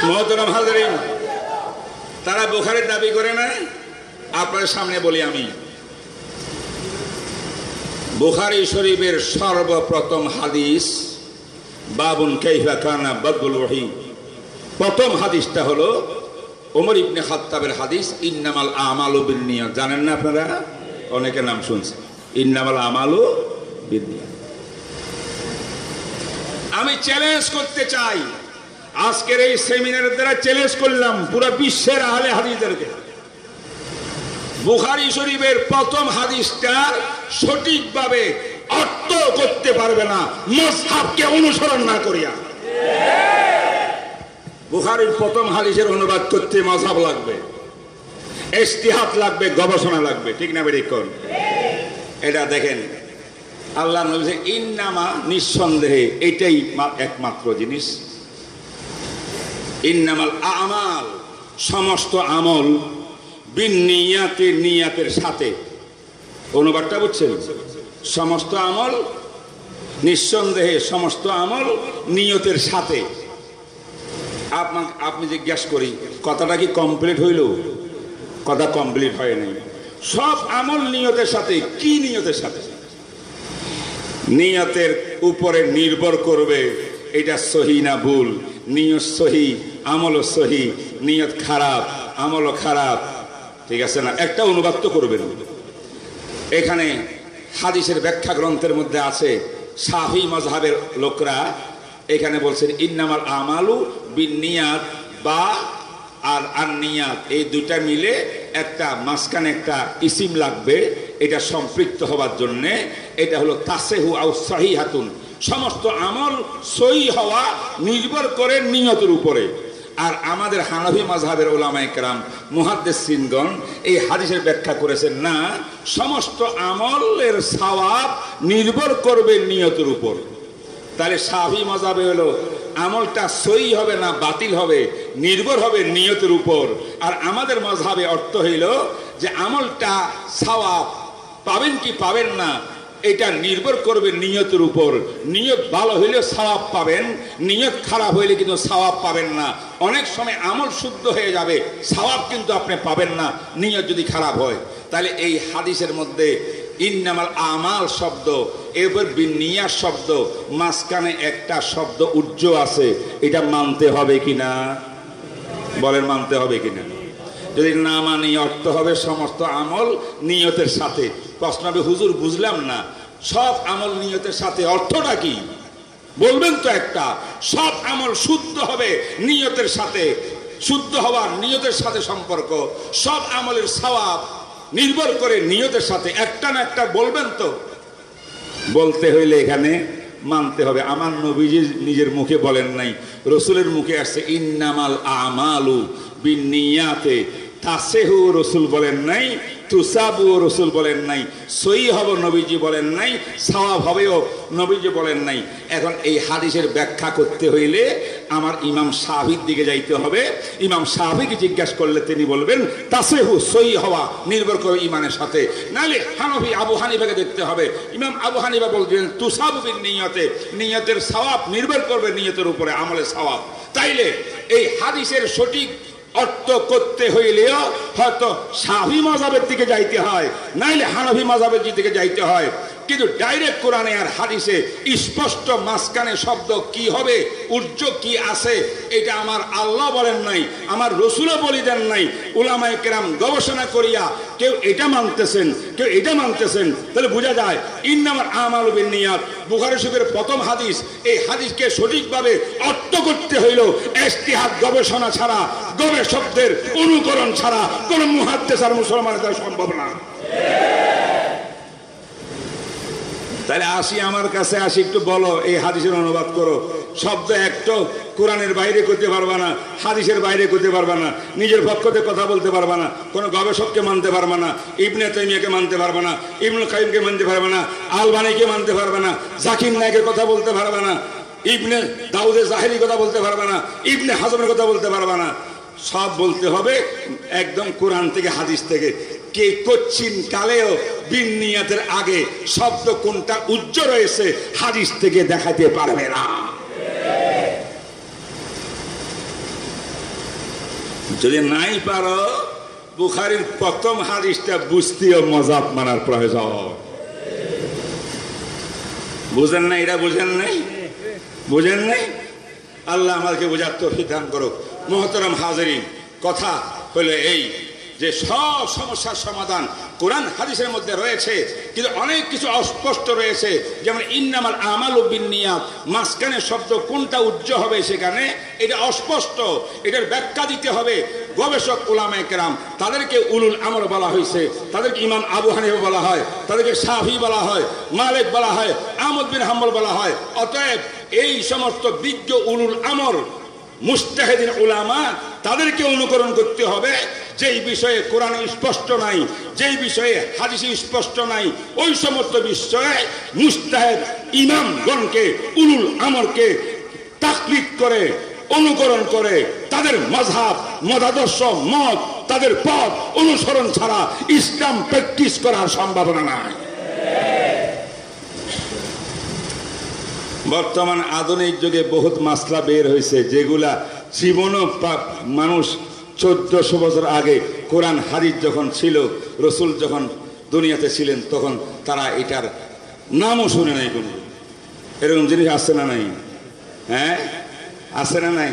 Speaker 1: মহতরম হাজারিন তারা বুখারের দাবি করে না আপনার সামনে বলি আমি। বুখারি শরীফের সর্বপ্রথম হাদিস, বাবুন কেইফা কানা বদুল ওহি প্রথম হাদিসটা হলো ওমর ইবনে খাত্তাবের হাদিস, ইন্নামাল আমালু বিনিয়া জানেন না আপনারা? অনেকের নাম শুনছেন ইন্নামাল আমালু বিনিয়া আমি চ্যালেঞ্জ করতে চাই। আজকের এই সেমিনারের দ্বারা চ্যালেঞ্জ করলাম পুরো বিশ্বের আহলে হাদিসদেরকে। বুখারি শরীফের প্রথম হাদিসটার সঠিকভাবে অর্থ করতে পারবে না মসহাবকে অনুসরণ না করিয়া। বুখারির প্রথম হাদিসের অনুবাদ করতে মজাব লাগবে ইস্তিহাত লাগবে, গবেষণা লাগবে, ঠিক না বেরিক এটা দেখেন, আল্লাহ ইন্নামা নিঃসন্দেহে এটাই একমাত্র জিনিস। ইন্নামাল আমাল, সমস্ত আমল বিন নিয়াতের সাথে। অনুবাদটা বুঝছেন? সমস্ত আমল, নিঃসন্দেহে সমস্ত আমল নিয়তের সাথে। আপনার আপনি জিজ্ঞাসা করি, কথাটা কি কমপ্লিট হইল? কথা কমপ্লিট হয় নাই। সব আমল নিয়তের সাথে, কি নিয়তের সাথে? নিয়তের উপরে নির্ভর করবে, এটা সহি না ভুল? নিয়ত সহি আমলও সহি, নিয়ত খারাপ, আমলও খারাপ। ঠিক আছে না? একটা অনুবাদ তো করবেন। এখানে হাদিসের ব্যাখ্যা গ্রন্থের মধ্যে আছে, সাহি মজহাবের লোকরা এখানে বলছেন, ইন্নামাল আমালু বিনিয়াত বা আর আননিয়াত। এই দুটা মিলে একটা মাঝখানে একটা ইসিম লাগবে, এটা সম্পৃক্ত হবার জন্যে। এটা হলো তাসেহু আউ সাহি হাতুন সমস্ত আমল সহি হওয়া, নির্ভর করে নিয়তের উপরে। আর আমাদের হানভি মাঝহাবের ওলামাই কেরাম মুহাদ্দেস সিনগণ এই হাদিসের ব্যাখ্যা করেছেন, না, সমস্ত আমলের সওয়াব নির্ভর করবে নিয়তের উপর। তাহলে সাহি মজাবে হলো, আমলটা সই হবে না বাতিল হবে, নির্ভর হবে নিয়তের উপর। আর আমাদের মজাবে অর্থ হইল যে, আমলটা সওয়াব পাবেন কি পাবেন না এটা নির্ভর করবে নিয়তের উপর। নিয়ত ভালো হইলে সওয়াব পাবেন, নিয়ত খারাপ হইলে কিন্তু সওয়াব পাবেন না। অনেক সময় আমল শুদ্ধ হয়ে যাবে সওয়াব কিন্তু আপনি পাবেন না, নিয়ত যদি খারাপ হয়। তাহলে এই হাদিসের মধ্যে ইন্নামাল আমাল শব্দ, এরপর বিনিয়ার শব্দ, মাঝখানে একটা শব্দ উজ্জ্ব আছে, এটা মানতে হবে কিনা? বলেন মানতে হবে কিনা? যদি না মানি, অর্থ হবে সমস্ত আমল নিয়তের সাথে। প্রশ্ন হবে হুজুর, বুঝলাম না। সব আমল নিয়তের সাথে অর্থটা কি? বলবেন তো একটা। সব আমল শুদ্ধ হবে নিয়তের সাথে। শুদ্ধ হওয়ার নিয়তের সাথে সম্পর্ক। সব আমলের সওয়াব নির্ভর করে নিয়তের সাথে। একটা না একটা বলবেন তো। বলতে হইলে এখানে মানতে হবে। আমার নবীজি নিজের মুখে বলেন নাই। রসুলের মুখে আসছে, ইন্নামাল আমালু বিনিয়াতে তাসেহু রসুল বলেন নাই, তুসাবু রসুল বলেন নাই সই হব নবীজি বলেন নাই, সওয়াব হবেও নবীজি বলেন নাই। এখন এই হাদিসের ব্যাখ্যা করতে হইলে আমার ইমাম সাহির দিকে যাইতে হবে। ইমাম সাহিকে জিজ্ঞাসা করলে তিনি বলবেন, তাসেহু সই হওয়া নির্ভর করে ইমানের সাথে। নাহলে হানফি আবু হানিফাকে দেখতে হবে। ইমাম আবু হানিফা বলছেন তুসাবুবিন নিয়তে, নিয়তের সওয়াব নির্ভর করবে নিয়তের উপরে আমলের সওয়াব। তাইলে এই হাদিসের সঠিক অর্থ করতে হইলেও হয়তো সাহি মজাবের দিকে যাইতে হয়, নাইলে হানভি মজাবের দিকে যাইতে হয়। কিন্তু ডাইরেক্ট কোরআনে আর হাদিসে স্পষ্ট মাঝখানে শব্দ কি হবে উর্জ কি আছে, এটা আমার আল্লাহ বলেন নাই, আমার রসুলও বলি দেন নাই, উলামায় কেরাম গবেষণা করিয়া কেউ এটা মানতেছেন, কেউ এটা মানতেছেন, তাহলে বোঝা যায় ইন্নামার আমাল বিনিয়াত বুখারি শরীফের প্রথম হাদিস, এই হাদিসকে সঠিকভাবে অর্থ করতে হইল এস্তিহাদ গবেষণা ছাড়া, গবেষকদের অনুকরণ ছাড়া, কোন মুহাদ্দেশ আর মুসলমানের দ্বারা সম্ভব না। তাহলে আসি আমার কাছে, আসি একটু বলো, এই হাদিসের অনুবাদ করো। শব্দ একটা, কোরআনের বাইরে করতে পারবা না, হাদিসের বাইরে করতে পারবা না, নিজের পক্ষতে কথা বলতে পারবা না, কোনো গবেষককে মানতে পারবা না, ইবনে তৈমিয়াকে মানতে পারবা না, ইবনুল কাইমকে মানতে পারবে না, আলবানিকে মানতে পারবে না, জাকির নায়কের কথা বলতে পারবে না, ইবনে দাউদের জাহেরি কথা বলতে পারবে না, ইবনে হাজমের কথা বলতে পারবে না। সব বলতে হবে একদম কোরআন থেকে, হাদিস থেকে। কে কচ্ছিন কালেও বিনিয়াতের আগে শব্দ কোনটা উজ্জ রয়েছে, হাদিস থেকে দেখাতে পারবে না। যদি নাই পারো, বুখারির প্রথম হাদিসটা বুঝতেও মজাব মানার প্রয়োজন। বুঝেন না এটা বুঝেন নাই? বুঝেন নাই? আল্লাহ আমাকে বোঝার তো সিদ্ধান্ত করো মহতরম হাজারিন, কথা হলো এই। যে সব সমস্যার সমাধান কোরআন হাদিসের মধ্যে রয়েছে, কিন্তু অনেক কিছু অস্পষ্ট রয়েছে। যেমন, ইন্নামাল আমাল বিনিয়াত মাঝখানে শব্দ কোনটা উজ্জ্ব হবে সেখানে এটা অস্পষ্ট। এটার ব্যাখ্যা দিতে হবে গবেষক উলামায় কেরাম। তাদেরকে উলুল আমর বলা হয়েছে, তাদেরকে ইমাম আবু হানিফ বলা হয়, তাদেরকে সাফি বলা হয়, মালিক বলা হয়, আহমদ বিন হাম্বল বলা হয়। অতএব এই সমস্ত বিজ্ঞ উলুল আমর মুস্তাহেদিন উলামা তাদেরকে অনুকরণ করতে হবে। যেই বিষয়ে কোরআন স্পষ্ট নাই, যেই বিষয়ে হাদিসে স্পষ্ট নাই, ওই সমস্ত বিষয়ে মুস্তাহেদ ইমামগণকে, উলুল আমরকে তাকলিদ করে, অনুকরণ করে, তাদের মজাব মতাদর্শ, মত, তাদের পথ অনুসরণ ছাড়া ইসলাম প্র্যাকটিস করার সম্ভাবনা নাই বর্তমান আধুনিক যুগে বহুত মাসলা বের হয়েছে, যেগুলা জীবনও মানুষ চোদ্দশো বছর আগে কোরআন হারিজ যখন ছিল, রসুল যখন দুনিয়াতে ছিলেন, তখন তারা এটার নামও শুনে নাই কোনো। এরকম জিনিস আছে না নাই? হ্যাঁ? আছে না নাই?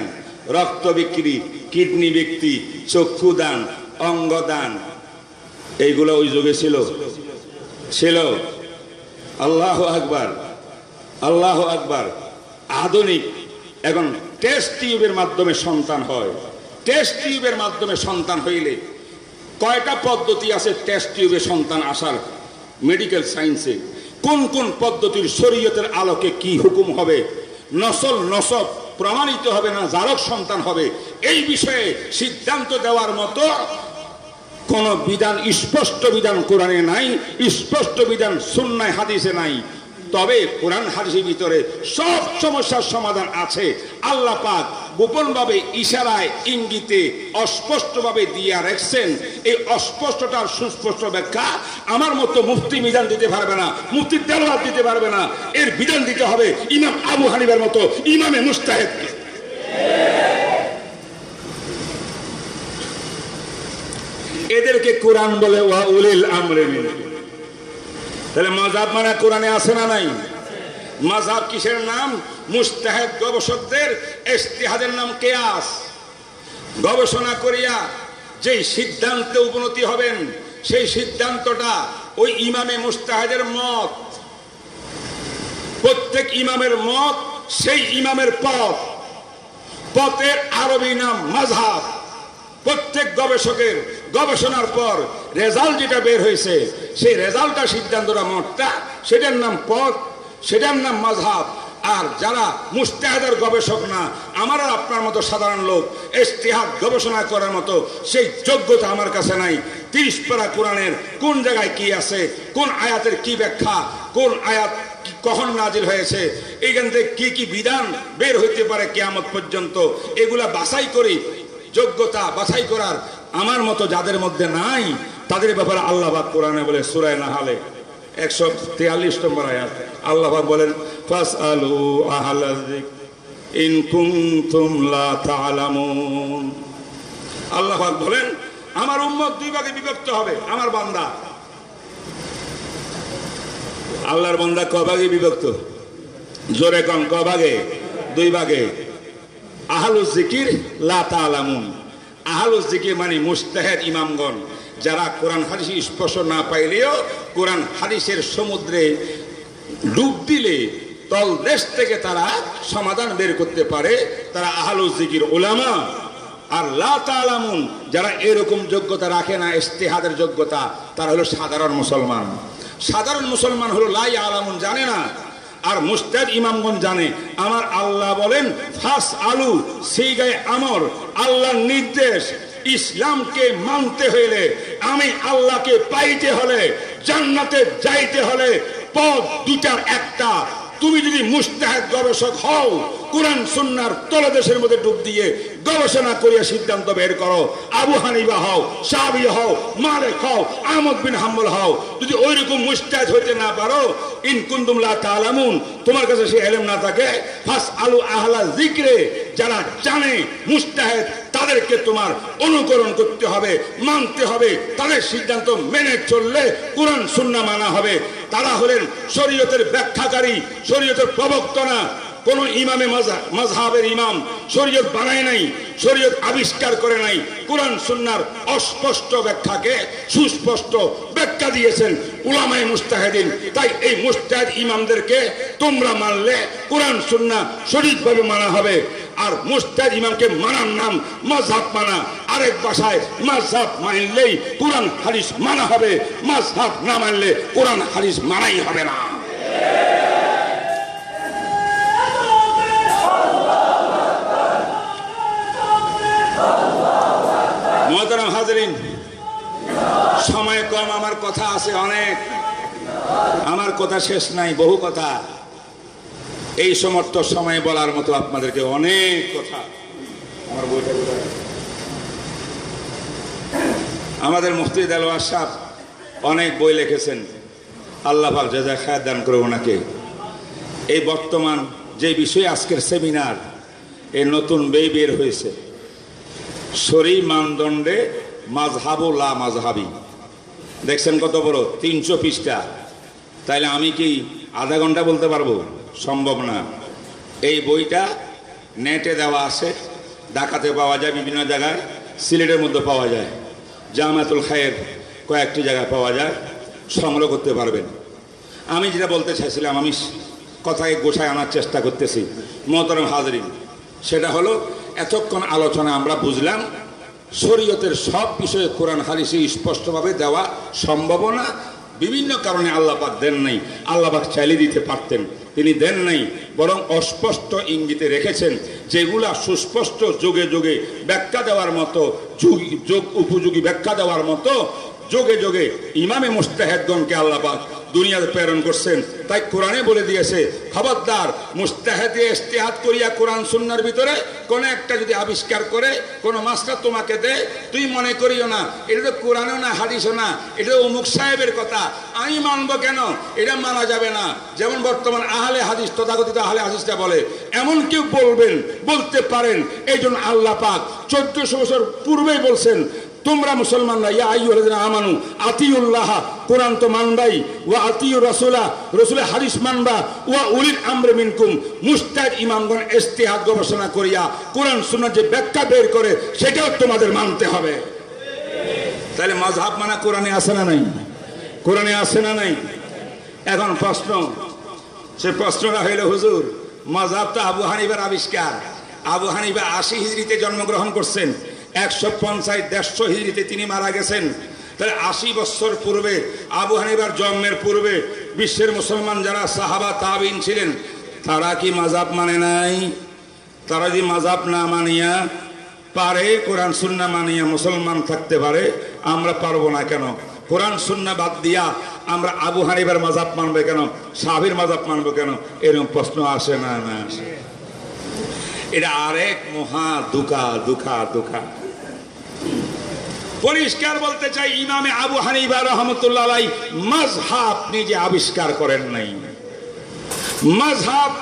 Speaker 1: রক্ত বিক্রি, কিডনি ব্যক্তি চক্ষু দান অঙ্গদান এইগুলো ওই যুগে ছিল। ছিল। আল্লাহ আকবার। আল্লাহ আকবার। আধুনিক এখন টেস্ট টিউবের মাধ্যমে সন্তান হয়। টেস্ট টিউবের মাধ্যমে সন্তান হইলে কয়টা পদ্ধতি আছে টেস্ট টিউবে সন্তান আসার? মেডিকেল সায়েন্সে কোন কোন পদ্ধতির শরীয়তের আলোকে কি হুকুম হবে? নসল নসব প্রমাণিত হবে না জারক সন্তান হবে? এই বিষয়ে সিদ্ধান্ত দেওয়ার মতো কোন বিধান, স্পষ্ট বিধান কোরআনে নাই, স্পষ্ট বিধান সুন্নায়, হাদিসে নাই। তবে কোরআন হাদিসের ভিতরে সব সমস্যার সমাধান আছে। আল্লাহ পাক গোপনভাবে ইশারায় ইঙ্গিতে অস্পষ্টভাবে দিয়ে রাখছেন। এই অস্পষ্টতার সুস্পষ্ট ব্যাখ্যা আমার মতো মুফতি বিধান দিতে পারবে না, মুফতি তেলবাদ দিতে পারবে না। এর বিধান দিতে হবে ইমাম আবু হানিবার মতো ইমামে মুস্তাহেদ। এদেরকে কোরআন বলে ওয়া উলিল আমরে তাহলে মাজাব মানে কোরআনে আছে না নাই? মাজাব কিসের নাম? মুস্তাহেদ গবেষকদের ইস্তেহাদের নাম কেয়াস। গবেষণা করিয়া যেই সিদ্ধান্তে উপনতি হবেন, সেই সিদ্ধান্তটা ওই ইমামে মুস্তাহেদের মত। প্রত্যেক ইমামের মত, সেই ইমামের পথ। পথের আরবি নাম মাঝহাব প্রত্যেক গবেষকের গবেষণার পর রেজাল্ট যেটা বের হয়েছে, সেই রেজাল্টটা সিদ্ধান্তটা মতটা সেটার নাম পথ, সেটার নাম মাঝহাব। আর যারা মুস্তাহাদের গবেষক না, আমার আপনার মতো সাধারণ লোক ইস্তেহাদ গবেষণা করার মতো সেই যোগ্যতা আমার কাছে নাই। তিরিশ পারা কোরআনের কোন জায়গায় কি আছে, কোন আয়াতের কি ব্যাখ্যা, কোন আয়াত কখন নাজিল হয়েছে, এইখান থেকে কি কি বিধান বের হইতে পারে কেয়ামত পর্যন্ত, এগুলা বাছাই করি যোগ্যতা বাছাই করার আমার মতো যাদের মধ্যে নাই, তাদের ব্যাপারে আল্লাহবাক কোরআনে বলে সুরায় নাহালে একশো তেয়াল্লিশ নম্বর আয়াত। আল্লাহবাক বলেন ফাস আলু বলেন, আমার উম্মত দুই ভাগে বিভক্ত হবে, আমার বান্দা। আল্লাহর বান্দা ক ভাগে বিভক্ত? জোরে কম ক ভাগে? দুই ভাগে। আহালুস জিকির, লা তালামুন আহালুস জিকির মানে মুস্তাহেদ ইমামগণ, যারা কোরআন হাদিস স্পর্শ না পাইলেও কোরআন হাদিসের সমুদ্রে ডুব দিলে তল দেশ থেকে তারা সমাধান বের করতে পারে। তারা আহালুস জিকির ওলামা আর লা তালামুন যারা এরকম যোগ্যতা রাখে না, ইস্তেহাদের যোগ্যতা, তারা হলো সাধারণ মুসলমান। সাধারণ মুসলমান হলো লাই আলামুন জানে না আর মুস্তাদ ইমামগঞ্জ জানে। আমার আল্লাহ বলেন, ফাস আলু সেই গায়ে আমর, আল্লাহর নির্দেশ, ইসলামকে মানতে হইলে আমি আল্লাহকে পাইতে হলে, জান্নাতে যাইতে হলে পথ দুটার একটা। তুমি যদি মুস্তাহেদ গবেষক হও, কোরআন সুন্নার তলদেশের মধ্যে ডুব দিয়ে গবেষণা করিয়া সিদ্ধান্ত বের করো। আবু হানিবা হও, সাবি হও, মালিক হও, আহমদ বিন হাম্বল হও। যদি ওই রকম মুস্তাহেদ হইতে না পারো, ইন কুন্দুমলা তালামুন তোমার কাছে সে এলেম না থাকে ফাস আলু আহলা জিক্রে যারা জানে, মুস্তাহেদ, তাদেরকে তোমার অনুকরণ করতে হবে, মানতে হবে, তাদের সিদ্ধান্ত মেনে চললে কোরআন সুন্না মানা হবে। তারা হলেন শরীয়তের ব্যাখ্যাকারী, শরীয়তের প্রবক্তনা কোন ইমামে মজহাবের ইমাম শরীয়ত বানায় নাই, শরীয়ত আবিষ্কার করে নাই, কোরআন, সুন্নার অস্পষ্ট ব্যাখ্যাকে সুস্পষ্ট ব্যাখ্যা দিয়েছেন উলামাই মুস্তাহেদিন। তাই এই মুস্তাহেদ ইমামদেরকে তোমরা মানলে কোরআন, সুন্না সঠিকভাবে মানা হবে। আর মুস্তাদ ইমামকে মানার নাম মজহাব মানা। আরেক ভাষায় মজহাব মানলেই কোরআন হারিস মানা হবে। মজহাব না মানলে কোরআন হারিস মানাই হবে না। মহতারাম হাজরিন, সময় কম, আমার কথা আছে অনেক। আমার কথা শেষ নাই, বহু কথা। এই সমর্থ সময় বলার মতো আপনাদেরকে অনেক কথা। আমার বইটা আমাদের মুফতি দেলোয়ার সাহ অনেক বই লিখেছেন। আল্লাহ পাক যা খায় দান করে ওনাকে। এই বর্তমান যে বিষয়ে আজকের সেমিনার এই নতুন বই বের হয়েছে। শরী মানদণ্ডে মাঝহাবুল্লাহ মাঝহাবি দেখছেন কত বড়? তিনশো পৃষ্ঠা। তাইলে আমি কি আধা ঘণ্টা বলতে পারব? সম্ভব না। এই বইটা নেটে দেওয়া আছে, ঢাকাতে পাওয়া যায়, বিভিন্ন জায়গায়, সিলেটের মধ্যে পাওয়া যায়। জামাতুল খায়ের কয়েকটি জায়গায় পাওয়া যায়, সংগ্রহ করতে পারবেন। আমি যেটা বলতে চাইছিলাম, আমি কথায় গোছায় আনার চেষ্টা করতেছি, মহতরম হাজরিন। সেটা হলো এতক্ষণ আলোচনা আমরা বুঝলাম, শরীয়তের সব বিষয়ে কোরআন হারিসে স্পষ্টভাবে দেওয়া সম্ভব না। বিভিন্ন কারণে আল্লাপাক দেন নাই। আল্লাপাক চালিয়ে দিতে পারতেন, তিনি দেন নাই। বরং অস্পষ্ট ইঙ্গিতে রেখেছেন, যেগুলা সুস্পষ্ট যোগে যোগে ব্যাখ্যা দেওয়ার মতো যোগ উপযোগী ব্যাখ্যা দেওয়ার মতো যোগে যোগে ইমামে মুস্তাহেদগণকে আল্লাপাক দুনিয়াতে প্রেরণ করছেন। তাই কোরআনে বলে দিয়েছে, খবরদার, মুস্তাহেদে ইস্তেহাদ করিয়া কোরআন সুন্নার ভিতরে কোন একটা যদি আবিষ্কার করে, কোন মাস্টার তোমাকে দেয়, তুই মনে করিও না, এটা তো কোরআনও না, হাদিসও না, এটা তো অমুক সাহেবের কথা। আমি মানব কেন? এটা মানা যাবে না। যেমন বর্তমান আহলে হাদিস, তথাকথিত আহলে হাদিসটা বলে, এমন কেউ বলবেন, বলতে পারেন। এই জন্য আল্লাহ পাক চোদ্দশো বছর পূর্বেই বলছেন তোমরা মুসলমানরা ইয়া আইয়ুহাল্লাযিনা আমানু, আতিউল্লাহ, কোরআন তো মানবাই, ওয়া আতিউ রাসূলা রাসূলে হাদিস মানবা, ওয়া উলিল আমরে মিনকুম মুস্তাদ ইমামগণ ইজতিহাদ গবেষণা করিয়া, কোরআন সুন্নাহ যে ব্যাখ্যা বের করে, সেটাও তোমাদের মানতে হবে। তাহলে মাযহাব মানা কোরআনে আছে না নাই? কোরআনে আছে না নাই? এখন প্রশ্ন, সে প্রশ্নটা হইল, হুজুর, মাযহাব তো আবু হানিফার আবিষ্কার। আবু হানিফা আশি হিজরিতে জন্মগ্রহণ করছেন। একশো পঞ্চাশ দেড়শো হিজড়িতে তিনি মারা গেছেন। তাহলে আশি বছর পূর্বে আবু হানিবার জন্মের পূর্বে বিশ্বের মুসলমান যারা সাহাবা তাবিন ছিলেন, তারা কি মাজাব মানে নাই? তারা যদি মাজাব না মানিয়া পারে, কোরআন সুন্না মানিয়া মুসলমান থাকতে পারে, আমরা পারব না কেন? কোরআন সুন্না বাদ দিয়া আমরা আবু হানিবার মাজাব মানবে কেন? সাহাবির মাজাব মানবো কেন? এরকম প্রশ্ন আসে না না, আসে। এটা আরেক মহা দুঃখা দুঃখা দুঃখা। পরিষ্কার বলতে চাই ইমামে আবু হানিবা রহমতুল্লাহ মাঝহাব নিজে আবিষ্কার করেন নাই। মাঝহাব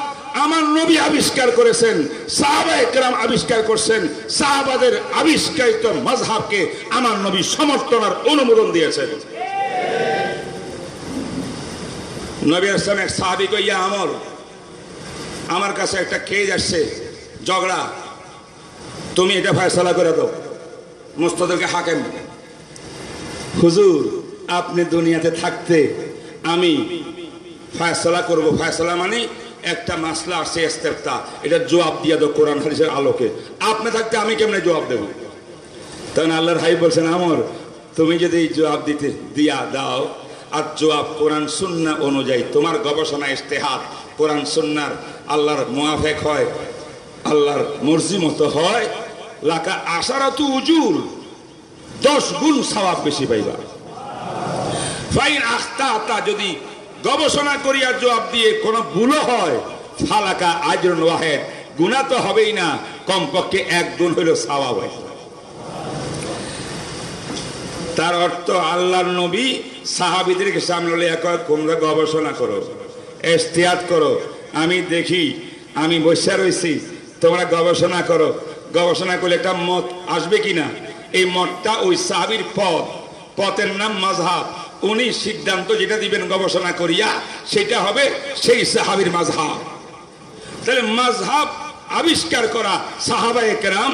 Speaker 1: আমার নবী আবিষ্কার করেছেন, সাহাবা একরাম আবিষ্কার করছেন, সাহাবাদের আবিষ্কারিত মাঝহাবকে আমার নবী সমর্থন আর অনুমোদন দিয়েছেন। নবী আসলামের সাহাবি কইয়া আমর, আমার কাছে একটা কেজ আসছে, ঝগড়া, তুমি এটা ফয়সলা করে দাও। মুস্তদেরকে হাকেম হুজুর, আপনি দুনিয়াতে থাকতে আমি ফয়সলা করব। ফয়সলা মানে একটা মাসলা আসছে ইস্তেফতা। এটা জবাব দিয়ে দাও কোরআন হাদিসের আলোকে। আপনি থাকতে আমি কেমনে জবাব দেব? তখন আল্লাহর হাই বলছেন, আমর, তুমি যদি জবাব দিতে, দিয়া দাও। আর জবাব কোরআন সুন্না অনুযায়ী। তোমার গবেষণা ইস্তেহার কোরআন সন্ন্যার আল্লাহর মোয়াফেক হয়, আল্লাহর মর্জি মতো হয় লাকা আশারাতু উজুর, দশ গুণ সওয়াব বেশি পাইবা। ফাইন আস্তা আতা যদি গবেষণা করিয়া জবাব দিয়ে কোনো ভুলও হয়, ফালাকা আজরন ওয়াহেদ, গুণা তো হবেই না, কমপক্ষে এক গুণ হইল হয় তার অর্থ আল্লাহর নবী সাহাবিদেরকে সামনে লইয়া কয়, তোমরা গবেষণা করো, এস্তিয়াত করো, আমি দেখি, আমি বসে রয়েছি তোমরা গবেষণা করো। গবেষণা করলে একটা মত আসবে কিনা? এই মতটা ওই সাহাবির পথ পথের নাম মাজহাব উনি সিদ্ধান্ত যেটা দিবেন গবেষণা করিয়া, সেটা হবে সেই সাহাবির মাজহাব তাহলে মাজহাব আবিষ্কার করা সাহাবায়ে একরাম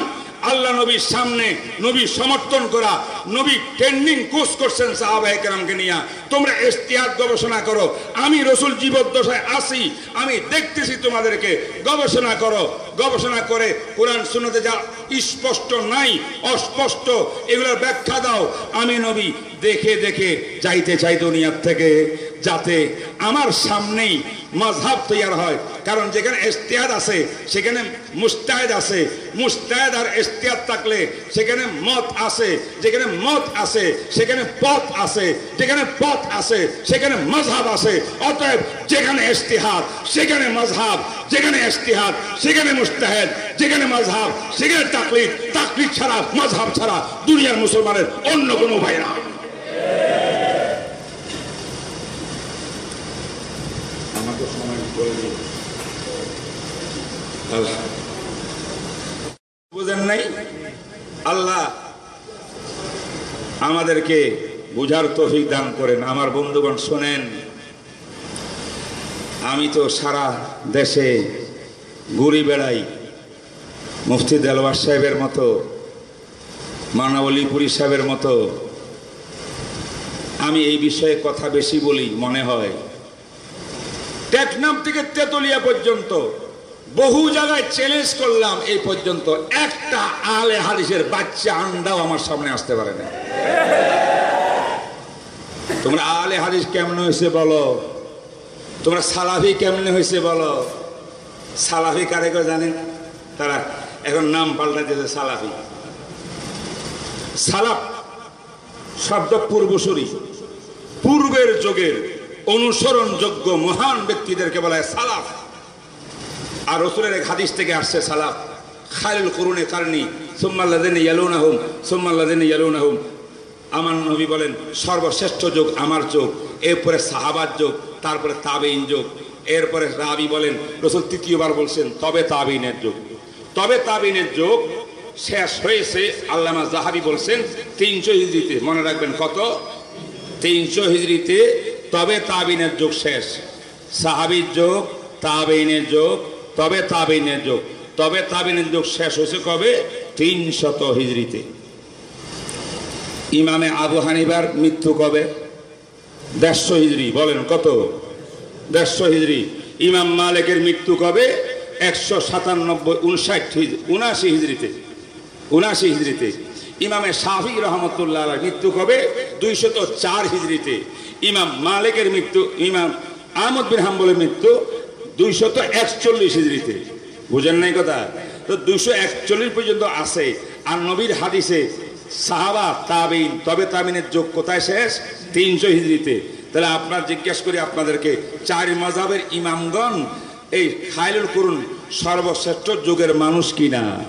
Speaker 1: আল্লাহ নবীর সামনে নবী সমর্থন করা, নবী ট্রেন্ডিং কোর্স করছেন সাহাবায়ে কেরামকে নিয়ে। তোমরা ইস্তিহাদ গবেষণা করো। আমি রসুল জীবদ্দশায় আসি, আমি দেখতেছি তোমাদেরকে। গবেষণা করো। গবেষণা করে কোরআন শুনতে যা স্পষ্ট নাই, অস্পষ্ট, এগুলোর ব্যাখ্যা দাও। আমি নবী, দেখে দেখে যাইতে চাই দুনিয়ার থেকে, যাতে আমার সামনেই মাঝহাব তৈয়ার হয়। কারণ যেখানে ইস্তেহাদ আছে, সেখানে মুস্তাহেদ আছে। মুস্তাহেদ আর ইস্তেহাদ থাকলে সেখানে মত আছে। যেখানে মত আছে, সেখানে পথ আছে। যেখানে পথ আছে সেখানে মজহাব আছে। অতএব যেখানে ইস্তেহাদ সেখানে মজহাব যেখানে ইস্তেহাদ সেখানে মুস্তাহেদ যেখানে মজহাব সেখানে তাকলিদ তাকলিদ ছাড়া মজহাব ছাড়া দুনিয়ার মুসলমানের অন্য কোনো উপায় না আমাকে সময় করে দিন। বুঝেন নাই? আল্লাহ আমাদেরকে বুঝার তফিক দান করেন। আমার বন্ধুগণ, শোনেন, আমি তো সারা দেশে ঘুরি বেড়াই। মুফতি দেলওয়ার সাহেবের মতো, মানাবলীপুরি সাহেবের মতো। আমি এই বিষয়ে কথা বেশি বলি, মনে হয়। টেকনাম থেকে তেতুলিয়া পর্যন্ত বহু জায়গায় চ্যালেঞ্জ করলাম এই পর্যন্ত। একটা আলে হাদিসের বাচ্চা আন্ডাও আমার সামনে আসতে পারে না তোমরা আলে হাদিস কেমন হয়েছে বলো? তোমরা সালাফি কেমন হয়েছে বলো? সালাফি কারে করে জানেন? তারা এখন নাম পাল্টা দিয়েছে, সালাফি। সালাফ শব্দ পূর্বসূরি। পূর্বের যুগের অনুসরণযোগ্য মহান ব্যক্তিদেরকে বলা হয় সালাফ। আর রসুলের এক হাদিস থেকে আসছে সালাফ খায়রুল করুনে কারণী সুম্মাল্লাদিন ইয়ালুন আহম সুম্মাল্লাদিন ইয়ালুন আহম আমার নবী বলেন, সর্বশ্রেষ্ঠ যোগ আমার যোগ, এরপরে সাহাবার যোগ, তারপরে তাবেইন যোগ, এরপরে রাবি বলেন, রসুল তৃতীয়বার বলছেন, তবে তাবিনের যোগ। তবে তাবিনের যোগ শেষ হয়েছে, আল্লামা জাহাবি বলছেন, তিনশো হিজড়িতে, মনে রাখবেন কত? তিনশো হিজড়িতে তবে তাবিনের যোগ শেষ। সাহাবির যোগ তাবেইনের যোগ, তবে তাবিনের যোগ। তবে তাবিনের যোগ শেষ হয়েছে কবে? তিনশত হিজড়িতে। ইমামে আবু হানিবার মৃত্যু কবে? দেড়শো হিজড়ি, বলেন, কত? দেড়শো হিজড়ি। ইমাম মালিকের মৃত্যু কবে? একশো সাতানব্বই উনষাট উনাশি হিজড়িতে। উনাশি হিজড়িতে। ইমামে শাহি রহমতুল্লাহ মৃত্যু কবে? দুইশত চার হিজড়িতে। ইমাম মালিকের মৃত্যু, ইমাম আহমদ বিন হাম্বলের মৃত্যু দুইশত একচল্লিশ হিজড়িতে। বুঝেন নাই কথা? তো দুইশো একচল্লিশ পর্যন্ত আছে। আর নবীর হাদিসে সাহাবা, তাবিন, তবে তাবিনের যোগ কোথায় শেষ? তিনশো হিজড়িতে। তাহলে আপনার জিজ্ঞেস করি আপনাদেরকে, চার মজাবের ইমামগণ এই খায়লুল করুন সর্বশ্রেষ্ঠ যুগের মানুষ কিনা?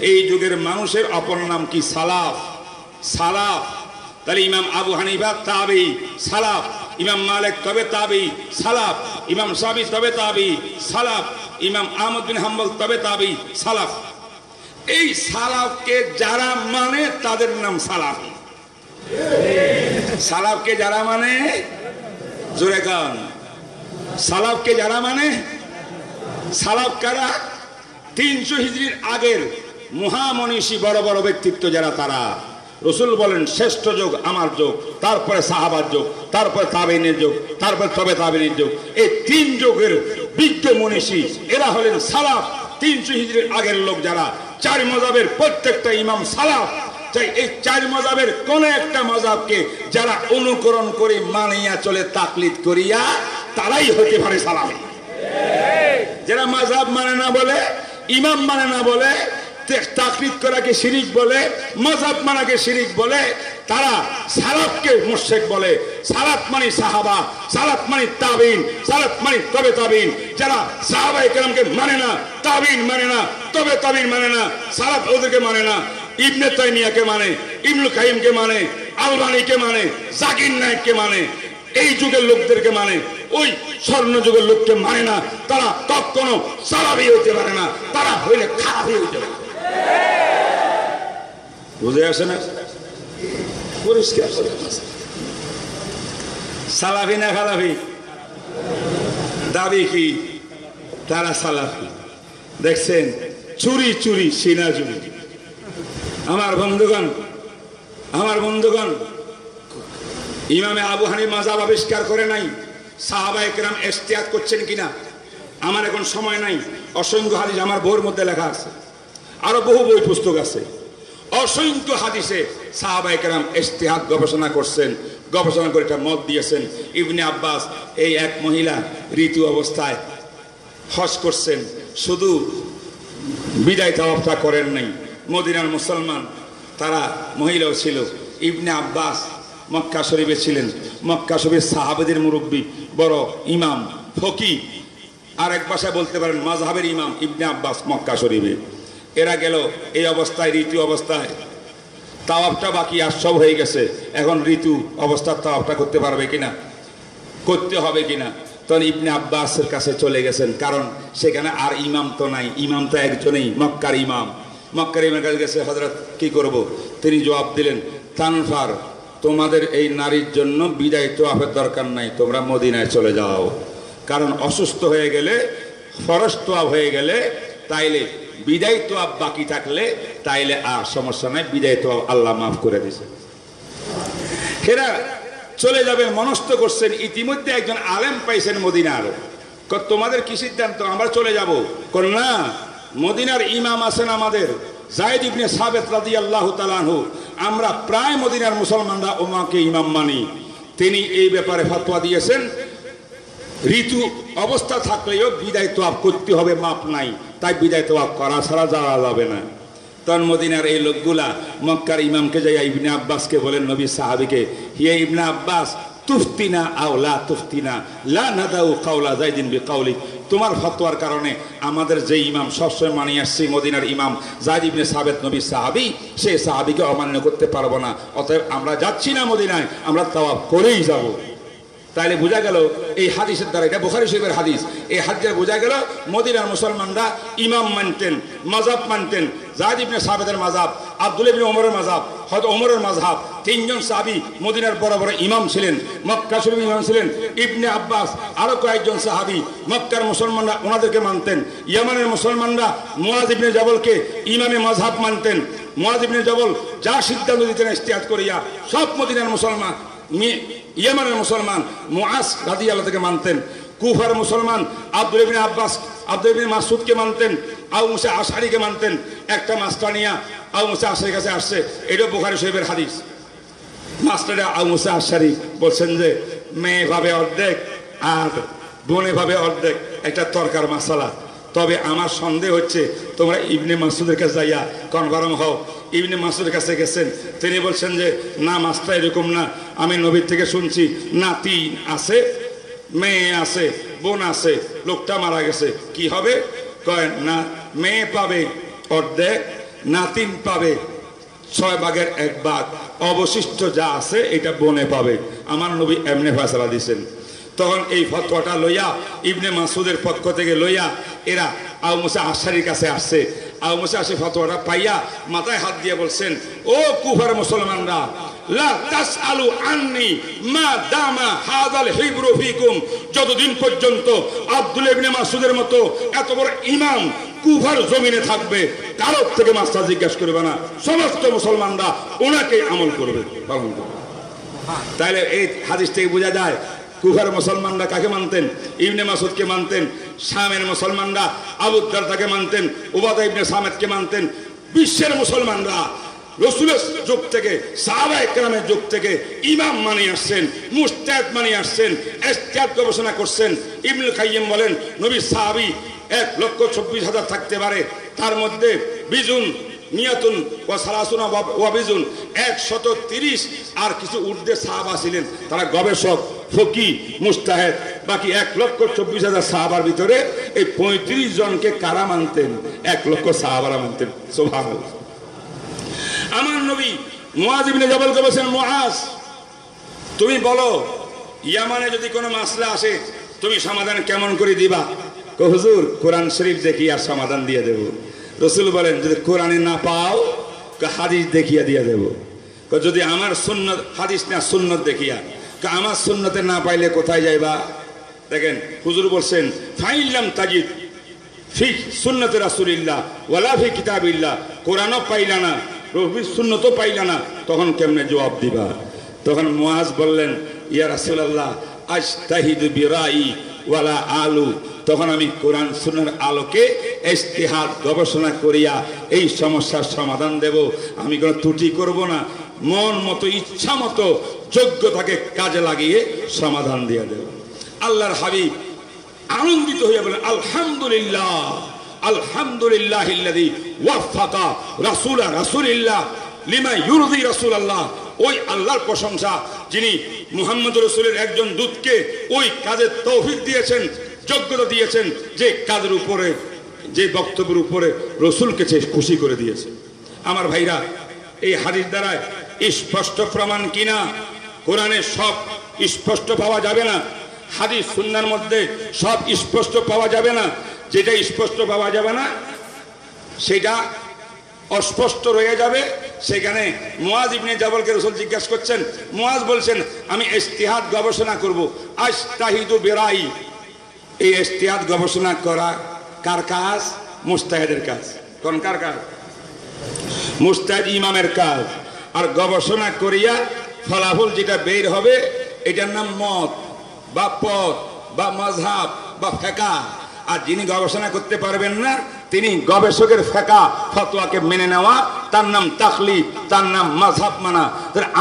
Speaker 1: এই যুগের মানুষের অপর নাম কি? সালাফ। সালাফ। তাহলে ইমাম আবু হানিফা, তাবি। সালাফ। ইমাম মালিক, তবে তাবি। সালাফ। ইমাম সাবি, তবে তাবি। সালাফ। ইমাম আহমদ বিন হাম্বল, তবে তাবি। সালাফ। এই সালাফকে যারা মানে তাদের নাম সালাফ। সালাফকে যারা মানে জোরে গান। সালাফকে যারা মানে সালাফ কারা? তিনশো হিজড়ির আগের মহামনীষী বড় বড় ব্যক্তিত্ব যারা তারা। রসুল বলেন, শ্রেষ্ঠ যোগ আমার যোগ, তারপরে সাহাবার যোগ, তারপরে তাবিনের যোগ, তারপরে তবে তাবিনের যোগ। এই তিন যোগের বিজ্ঞ মনীষী এরা হলেন সালাফ। তিনশো হিজড়ির আগের লোক যারা চার মজাবের প্রত্যেকটা ইমাম সালাফ তাই এই চার মজাবের কোন একটা মজাবকে যারা অনুকরণ করে মানিয়া চলে, তাকলিদ করিয়া তারাই হতে পারে সালাম। যারা মাঝাব মানে না বলে, ইমাম মানে না বলে তাকলিদ করাকে শিরিক বলে মজাব মানাকে শিরিক বলে, তারা সালাতকে মুর্শেক বলে। সালাত মানি সাহাবা, সালাত মানি তাবিন, সালাত মানি তবে তাবিন। যারা সাহাবা একরামকে মানে না, তাবিন মানে না, তবে তাবিন মানে না, সালাত ওদেরকে মানে না, ইবনে তাইমিয়াকে মানে ইবনুল কাইমকে মানে আলবানিকে মানে জাকির নায়ককে মানে এই যুগের লোকদেরকে মানে ওই স্বর্ণ যুগের লোককে মানে না। তারা কখনো সালাবি হইতে পারে না, তারা হইলে খারাপই হইতে পারে। বুঝে আসে না? পরিষ্কার সালাফি না খালাফি? দাবি কি? তারা সালাফি। দেখছেন, চুরি চুরি, সিনা চুরি। আমার বন্ধুগণ আমার বন্ধুগণ, ইমামে আবু হানি মাজাব আবিষ্কার করে নাই, সাহাবা একরাম এস্তিয়াত করছেন কিনা? আমার এখন সময় নাই। অসংখ্য হাদিস আমার বইয়ের মধ্যে লেখা আছে। আরও বহু বই পুস্তক আছে। অসংখ্য হাদিসে সাহাবা একরাম এস্তেহাত গবেষণা করছেন, গবেষণা করে একটা মত দিয়েছেন। ইবনে আব্বাস এই এক মহিলা ঋতু অবস্থায় হজ করছেন, শুধু বিদায় তাওয়াফটা করেন নাই। মদিনার মুসলমান, তারা মহিলাও ছিল। ইবনে আব্বাস মক্কা শরীফে ছিলেন। মক্কা শরীফের সাহাবেদের মুরব্বী, বড় ইমাম, ফকি। আর এক ভাষায় বলতে পারেন মাজহাবের ইমাম ইবনে আব্বাস মক্কা শরীফে। এরা গেল এই অবস্থায়, ঋতু অবস্থায়। তাওয়াবটা বাকি, আর সব হয়ে গেছে। এখন ঋতু অবস্থার তাওয়াবটা করতে পারবে কিনা? করতে হবে কিনা? তখন ইবনে আব্বাসের কাছে চলে গেছেন। কারণ সেখানে আর ইমাম তো নাই। ইমাম তো একজনেই, মক্কার ইমাম। মক্কার ইমামের কাছে গেছে হজরত কি করব? তিনি জবাব দিলেন, তানফার, তোমাদের এই নারীর জন্য বিদায় তোয়াফের দরকার নাই। তোমরা মদিনায় চলে যাও। কারণ অসুস্থ হয়ে গেলে ফরস তোয়াব হয়ে গেলে তাইলে বিদায় তোয়াব বাকি থাকলে, তাইলে আর সমস্যা নাই, বিদায় তো আল্লাহ মাফ করে দিছে। এরা চলে যাবেন মনস্থ করছেন, ইতিমধ্যে একজন আলেম পাইছেন মদিনার। তোমাদের কি সিদ্ধান্ত? আমরা চলে যাব। না, মদিনার ইমাম আছেন আমাদের জায়দ ইবনে সাবেত রাদি আল্লাহ তালানহু আমরা প্রায় মদিনার মুসলমানরা ওমাকে ইমাম মানি। তিনি এই ব্যাপারে ফতোয়া দিয়েছেন। ঋতু অবস্থা থাকলেও বিদায় তোয়াব করতে হবে, মাপ নাই। তাই বিদায় তোয়াব করা ছাড়া যাওয়া যাবে না। তখন মদিনার এই লোকগুলা মক্কার ইমামকে যাইয়া ইবনে আব্বাসকে বলেন, নবী সাহাবিকে হিয়ে ইবনে আব্বাস, তুফতিনা আও লা তুফতিনা, লা না নাদাউ কাউলা জাইদিন বি কাউলি তোমার ফতোয়ার কারণে আমাদের যে ইমাম সবসময় মানিয়ে আসছি, মদিনার ইমাম জাহিদ ইবনে সাবেত নবী সাহাবি সেই সাহাবিকে অমান্য করতে পারব না। অতএব আমরা যাচ্ছি না মদিনায়, আমরা তাওয়াব করেই যাব। তাহলে বোঝা গেল এই হাদিসের দ্বারা, এটা বুখারি শরীফের হাদিস। এই হাদিসে বোঝা গেল মদিনার মুসলমানরা ইমাম মানতেন মাজাব মানতেন। জাহিদ ইবনে সাবেদের মাজাব আব্দুল ইবনে ওমরের মাজাব হয়তো ওমরের মাঝহাব তিনজন সাহাবি মদিনার বড় বড় ইমাম ছিলেন, মক্কা শরীফ ইমাম ছিলেন। ইবনে আব্বাস আরও কয়েকজন সাহাবি মক্কার মুসলমানরা ওনাদেরকে মানতেন। ইয়ামানের মুসলমানরা মুয়াজ ইবনে জবলকে ইমামে মাঝহাব মানতেন। মুয়াজ ইবনে জবল যা সিদ্ধান্ত দিতেন ইস্তেহাদ করিয়া সব মদিনার মুসলমান ইয়েমানের মুসলমান, মুআস আল্লাহ থেকে মানতেন। কুফার মুসলমান, আব্দুল ইবিন আব্বাস, আব্দুল ইবিন মাসুদকে মানতেন। আউ মুসা আশারিকে মানতেন। একটা মাস্টানিয়া আউ মুসা আশারির কাছে আসছে। এটাও বুখারি শরীফের হাদিস। মাস্টারে আউ মুসা আশারি বলছেন যে, মেয়ে ভাবে অর্ধেক আর বোনে ভাবে অর্ধেক। একটা তরকার মাসালা তবে আমার সন্দেহ হচ্ছে তোমরা ইবনে মাসুদের কাছে যাইয়া কনফার্ম হও। ইবনে মাসুদের কাছে গেছেন। তিনি বলছেন যে, না, মাস্টার, এরকম না। আমি নবীর থেকে শুনছি, নাতি আছে, মেয়ে আছে, বোন আছে, লোকটা মারা গেছে। কি হবে? কয়, না, মেয়ে পাবে অর্ধেক নাতিন পাবে ছয় ভাগের এক ভাগ। অবশিষ্ট যা আছে, এটা বনে পাবে। আমার নবী এমনি ফয়সালা দিছেন তখন এই ফতোয়াটা লইয়া ইবনে মাসুদের পক্ষ থেকে লইয়া এরা আউ মুসা আশারির কাছে আসছে। আউ মুসা আসে ফতোয়াটা পাইয়া মাথায় হাত দিয়ে বলছেন, ও কুফার মুসলমানরা যতদিন পর্যন্ত আব্দুল ইবনে মাসুদের মতো এত বড় ইমাম জমিনে থাকবে কারোর থেকে করবে না। সমস্ত মুসলমানরা আমল করবে। তাহলে এই হাদিস থেকে বোঝা যায় কুফার মুসলমানরা কাকে মানতেন? ইবনে মাসুদকে মানতেন, শামের মুসলমানরা আবুদ্দার তাকে মানতেন, উবাদা ইবনে সামেদকে মানতেন। বিশ্বের মুসলমানরা
Speaker 2: রসুলের যুগ থেকে, সাহাবা একরামের যুগ থেকে ইমাম মানে আসছেন, মুস্তাদ মানে আসছেন এস্তাদ গবেষণা করছেন। ইবনুল কাইয়িম বলেন নবী সাহাবি এক লক্ষ চব্বিশ হাজার থাকতে পারে। তার মধ্যে বিজুন নিয়াতুন ও সালাসুনা ওয়াবিজুন একশত তিরিশ আর কিছু ঊর্ধ্বে সাহাবা ছিলেন তারা গবেষক, ফকি, মুস্তাহেদ, বাকি এক লক্ষ চব্বিশ হাজার সাহাবার ভিতরে এই পঁয়ত্রিশ জনকে কারা মানতেন? এক লক্ষ সাহাবারা মানতেন। সোভাগ আমার নবী মুআজিবিনে জবলকে বলছেন, মুআজ, তুমি বলো, ইয়ামানে যদি কোনো মাসলা আসে, তুমি সমাধান কেমন করে দিবা? হুজুর, কোরআন শরীফ দেখি আর সমাধান দিয়ে দেব। রসুল বলেন, যদি কোরআনে না পাও হাদিস দেখিয়া দিয়া দেব। যদি আমার সুন্নত, হাদিস না সুন্নত দেখিয়া আমার সুন্নতে না পাইলে কোথায় যাইবা? দেখেন, হুজুর বলছেন ফাইল্লাম তাজিদ ফি সুন্নতে রাসুলিল্লাহ ওয়ালা ফি কিতাবিল্লাহ। কোরআনও পাইলা না রবি সুন্নতও পাইলা না, তখন কেমনে জবাব দিবা? তখন মুয়াজ বললেন, ইয়া রাসূলুল্লাহ, আজতাহিদু বিরাই ওয়ালা আলু তখন আমি কোরআন সুন্নার আলোকে ইস্তেহার গবেষণা করিয়া এই সমস্যার সমাধান দেব। আমি কোনো ত্রুটি করব না। মন মতো, ইচ্ছা মতো, যোগ্যতাকে কাজে লাগিয়ে সমাধান দিয়ে দেব। আল্লাহর হাবিব আনন্দিত হয়ে বলেন, আলহামদুলিল্লাহ আলহামদুলিল্লাহ ওয়াফাকা রাসুলা রাসুলিল্লাহ লিমা ইউরদি রাসুল আল্লাহ ওই আল্লাহর প্রশংসা যিনি মুহাম্মদ রসুলের একজন দূতকে ওই কাজের তৌফিক দিয়েছেন যোগ্যতা দিয়েছেন যে কাজের উপরে, যে বক্তব্যের উপরে রসুলকে সে খুশি করে দিয়েছে। আমার ভাইরা, এই হাদিস দ্বারায় স্পষ্ট প্রমাণ কিনা? কোরআনে সব স্পষ্ট পাওয়া যাবে না? হাদিস সুন্নার মধ্যে সব স্পষ্ট পাওয়া যাবে না? যেটা স্পষ্ট পাওয়া যাবে না, সেটা অস্পষ্ট রয়ে যাবে। সেখানে মোয়াজ ইবনে জাবলকে রসুল জিজ্ঞাসা করছেন, মোয়াজ বলছেন, আমি ইস্তিহাদ গবেষণা করব। আজ বেরাই। এই এশতিয়াত গবেষণা করা কার কাজ? মুস্তাহেদের কাজ। কোন কার কাজ? মুস্তাহিদ ইমামের কাজ। আর গবেষণা করিয়া ফলাফল যেটা বের হবে, এটার নাম মত বা পথ বা মজহাব বা ফেকা। আর যিনি গবেষণা করতে পারবেন না তিনি গবেষকের ফেকা, ফতোয়াকে মেনে নেওয়া, তার নাম তাকলি তার নাম মাঝাব মানা।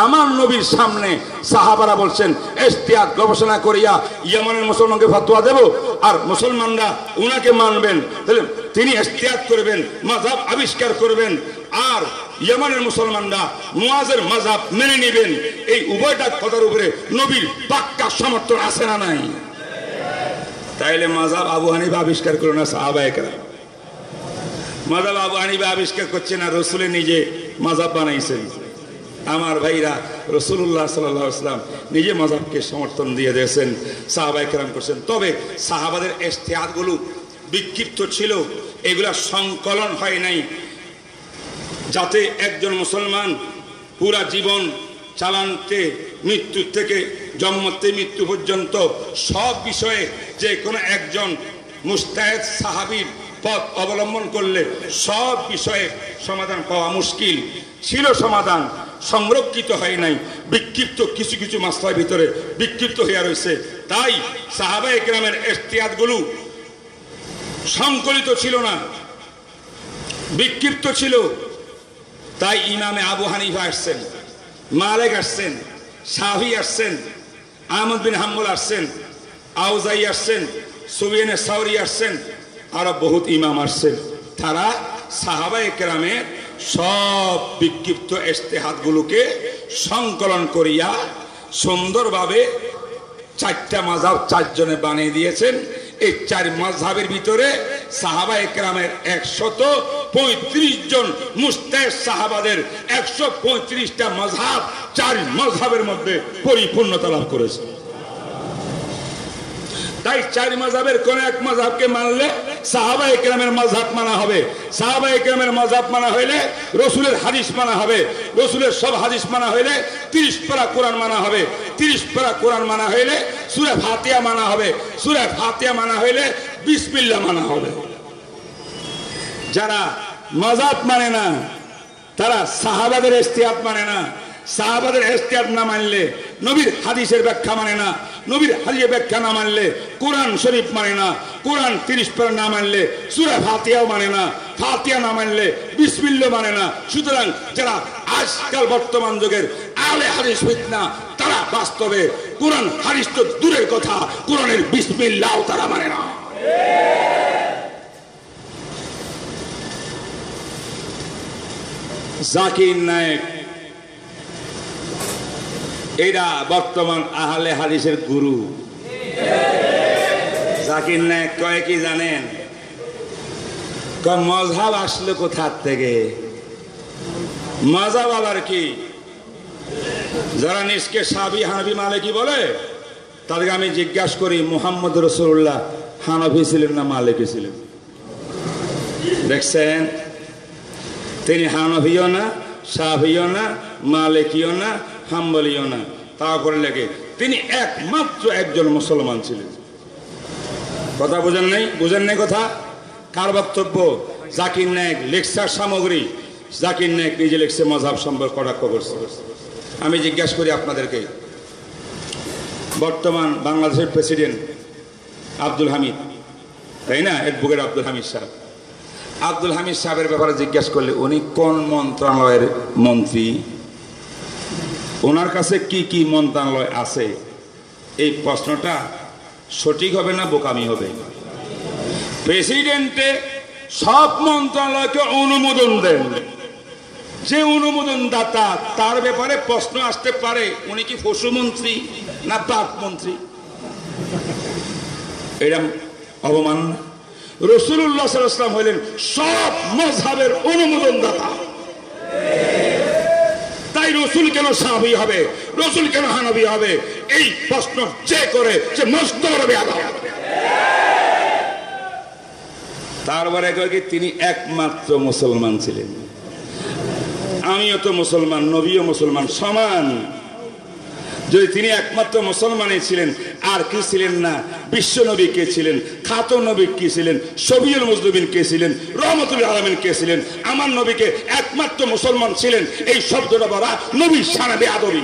Speaker 2: আমার নবীর সামনে সাহাবারা বলছেন এস্তিয়াক গবেষণা করিয়া ইয়ামানের মুসলমানকে ফতোয়া দেব, আর মুসলমানরা উনাকে মানবেন। তাহলে তিনি এস্তিয়াক করবেন মাঝহাব আবিষ্কার করবেন, আর ইয়ামানের মুসলমানরা মুয়াজের মাঝহাব মেনে নেবেন। এই উভয়টা কথার উপরে নবীর পাক্কা সমর্থন আছে না নাই? তাইলে মাজাব আবু হানিফা আবিষ্কার করো না সাহাবায়করা মাজাব আবু আবিষ্কার করছে না, রসুলে নিজে মাজাব বানাইছেন। আমার ভাইরা রসুল্লাহ সাল্লাম নিজে মাজাবকে সমর্থন দিয়ে দিয়েছেন সাহাবাইকরাম করছেন। তবে সাহাবাদের এস্তেহাতগুলো বিক্ষিপ্ত ছিল, এগুলা সংকলন হয় নাই। যাতে একজন মুসলমান পুরা জীবন চালানতে মৃত্যু থেকে জন্মতে মৃত্যু পর্যন্ত সব বিষয়ে যে কোনো একজন মুস্তাহেদ সাহাবির পথ অবলম্বন করলে সব বিষয়ে সমাধান পাওয়া মুশকিল। ছিল সমাধান, সংরক্ষিত হয় নাই। বিক্ষিপ্ত কিছু কিছু মাস্টার ভিতরে বিক্ষিপ্ত হইয়া রয়েছে তাই সাহাবা একরামের এস্তিয়াদগুলো সংকলিত ছিল না। বিক্ষিপ্ত ছিল। তাই ইমামে আবু হানিফা আসছেন, মালেক আসছেন শাহি আসছেন, আহমদ বিন হাম্বল আসছেন, আউজাই আসছেন, সুবিয়ানে সাউরি আসছেন আরও বহুত ইমাম আসছেন। তারা সাহাবা একরামের সব বিক্ষিপ্ত ইস্তেহাতগুলোকে সংকলন করিয়া সুন্দরভাবে চারটা মাঝাব চারজনে বানিয়ে দিয়েছেন। এই চার মাঝহাবের ভিতরে সাহাবা একরামের একশত পঁয়ত্রিশ জন মুস্তাহ সাহাবাদের একশো পঁয়ত্রিশটা মজহাব চার মজহাবের মধ্যে পরিপূর্ণতা লাভ করেছে। তাই চার মাঝাবের কোন এক মাঝাবকে মানলে সাহাবা একরামের মাঝহাব মানা হবে। সাহাবা একরামের মাঝহাব মানা হইলে রসুলের হাদিস মানা হবে। রসুলের সব হাদিস মানা হইলে তিরিশ পারা কোরআন মানা হবে। তিরিশ পারা কোরআন মানা হইলে সুরে ফাতিয়া মানা হবে। সুরে ফাতিয়া মানা হইলে বিসমিল্লা মানা হবে। যারা মজাব মানে না, তারা সাহাবাদের ইস্তিয়াত মানে না। সাহাবাদের এস্তিয়াত না মানলে, নবীর হাদিসের ব্যাখ্যা মানে না। নবীর হাদিসের ব্যাখ্যা না মানলে, কোরআন শরীফ মানে না। কোরআন তিরিশ পারা না মানলে, সুরা ফাতিয়াও মানে না। ফাতিয়া না মানলে বিসমিল্লা মানে না। সুতরাং যারা আজকাল বর্তমান যুগের আলে হাদিস ফিতনা, তারা বাস্তবে কোরআন হাদিস তো দূরের কথা, কোরআনের বিসমিল্লাহ তারা মানে না। জাকির নায়ক এরা বর্তমান আহলে হাদিসের গুরু। জাকির নায়ক কয়ে কি জানেন? কয়, মজহাব আসলো কোথার থেকে? মজাব আবার কি? যারা নিজকে সাবি হানবি মালিকি বলে? তাদেরকে আমি জিজ্ঞাসা করি, মুহাম্মদ রসুল্লাহ হানফি ছিলেন না মালিকি ছিলেন? দেখছেন? তিনি হানফিও না সাফিও না, মালিকিও না হাম্বলিও না তা করে লেগে তিনি একমাত্র একজন মুসলমান ছিলেন। কথা বুঝেন নাই? বুঝেন নাই কথা? কার বক্তব্য? জাকির নায়ক লেকচার সামগ্রী। জাকির নায়ক নিজে লেখছে মজাব সম্পর্ক কটাক্ষ করছে। আমি জিজ্ঞাসা করি আপনাদেরকে, বর্তমান বাংলাদেশের প্রেসিডেন্ট আব্দুল হামিদ, তাই না? অ্যাডভোকেট আব্দুল হামিদ সাহেব। আব্দুল হামিদ সাহেবের ব্যাপারে জিজ্ঞাসা করলে উনি কোন মন্ত্রণালয়ের মন্ত্রী? ওনার কাছে কি কি মন্ত্রণালয় আছে? এই প্রশ্নটা সঠিক হবে না বোকামি হবে? প্রেসিডেন্টে সব মন্ত্রণালয়কে অনুমোদন দেন। যে অনুমোদন দাতা তার ব্যাপারে প্রশ্ন আসতে পারে। উনি কি পশুমন্ত্রী না পাক মন্ত্রী? এরম অবমান রসুল্লাহ সাল্লাম হইলেন সব মজহাবের অনুমোদন দাতা তাই রসুল কেন সাহাবি হবে? রসুল কেন হানবি হবে? এই প্রশ্ন যে করে যে মস্ত হবে। তারপরে কি, তিনি একমাত্র মুসলমান ছিলেন। আমিও তো মুসলমান, নবীও মুসলমান, সমান। যদি তিনি একমাত্র মুসলমানই ছিলেন, আর কি ছিলেন না? বিশ্ব নবী কে ছিলেন? খাত নবী কে ছিলেন? সবিউল মুজলুবিন কে ছিলেন? রহমতুল আলমিন কে ছিলেন? আমার নবীকে একমাত্র মুসলমান ছিলেন, এই শব্দটা বলা নবী সারাবে আদবী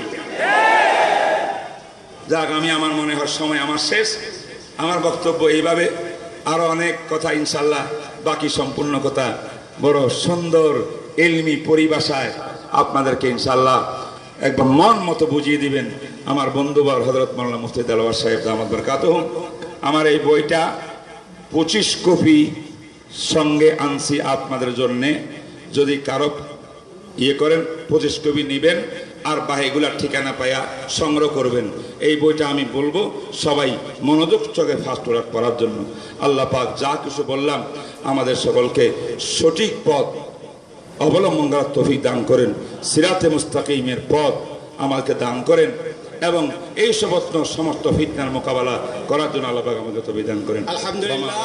Speaker 2: যাক, আমি আমার মনে হয় সময় আমার শেষ। আমার বক্তব্য এইভাবে। আরও অনেক কথা ইনশাল্লাহ বাকি সম্পূর্ণ কথা বড় সুন্দর, এলমি পরিভাষায় আপনাদেরকে ইনশাল্লাহ একদম মন মতো বুঝিয়ে দিবেন। আমার বন্ধুবার হজরত মাল্লা মুফতি দেলওয়ার সাহেব দামাদ বরকাত আমার এই বইটা পঁচিশ কপি সঙ্গে আনছি আপনাদের জন্যে। যদি কারও ইয়ে করেন, পঁচিশ কপি নিবেন আর বাহিগুলার ঠিকানা পায়া সংগ্রহ করবেন। এই বইটা আমি বলব সবাই মনোযোগ চোখে ফার্স্ট ওয়ার্ক করার জন্য। আল্লাহ পাক যা কিছু বললাম আমাদের সকলকে সঠিক পথ অবলম্বন করার তফিক দান করেন। সিরাতে মুস্তাকিমের পথ আমাকে দান করেন। এবং এই সমস্ত সমস্ত ফিতনার মোকাবেলা করার জন্য আল্লাহ আমাদের বিধান করেন
Speaker 3: আলহামদুলিল্লাহ।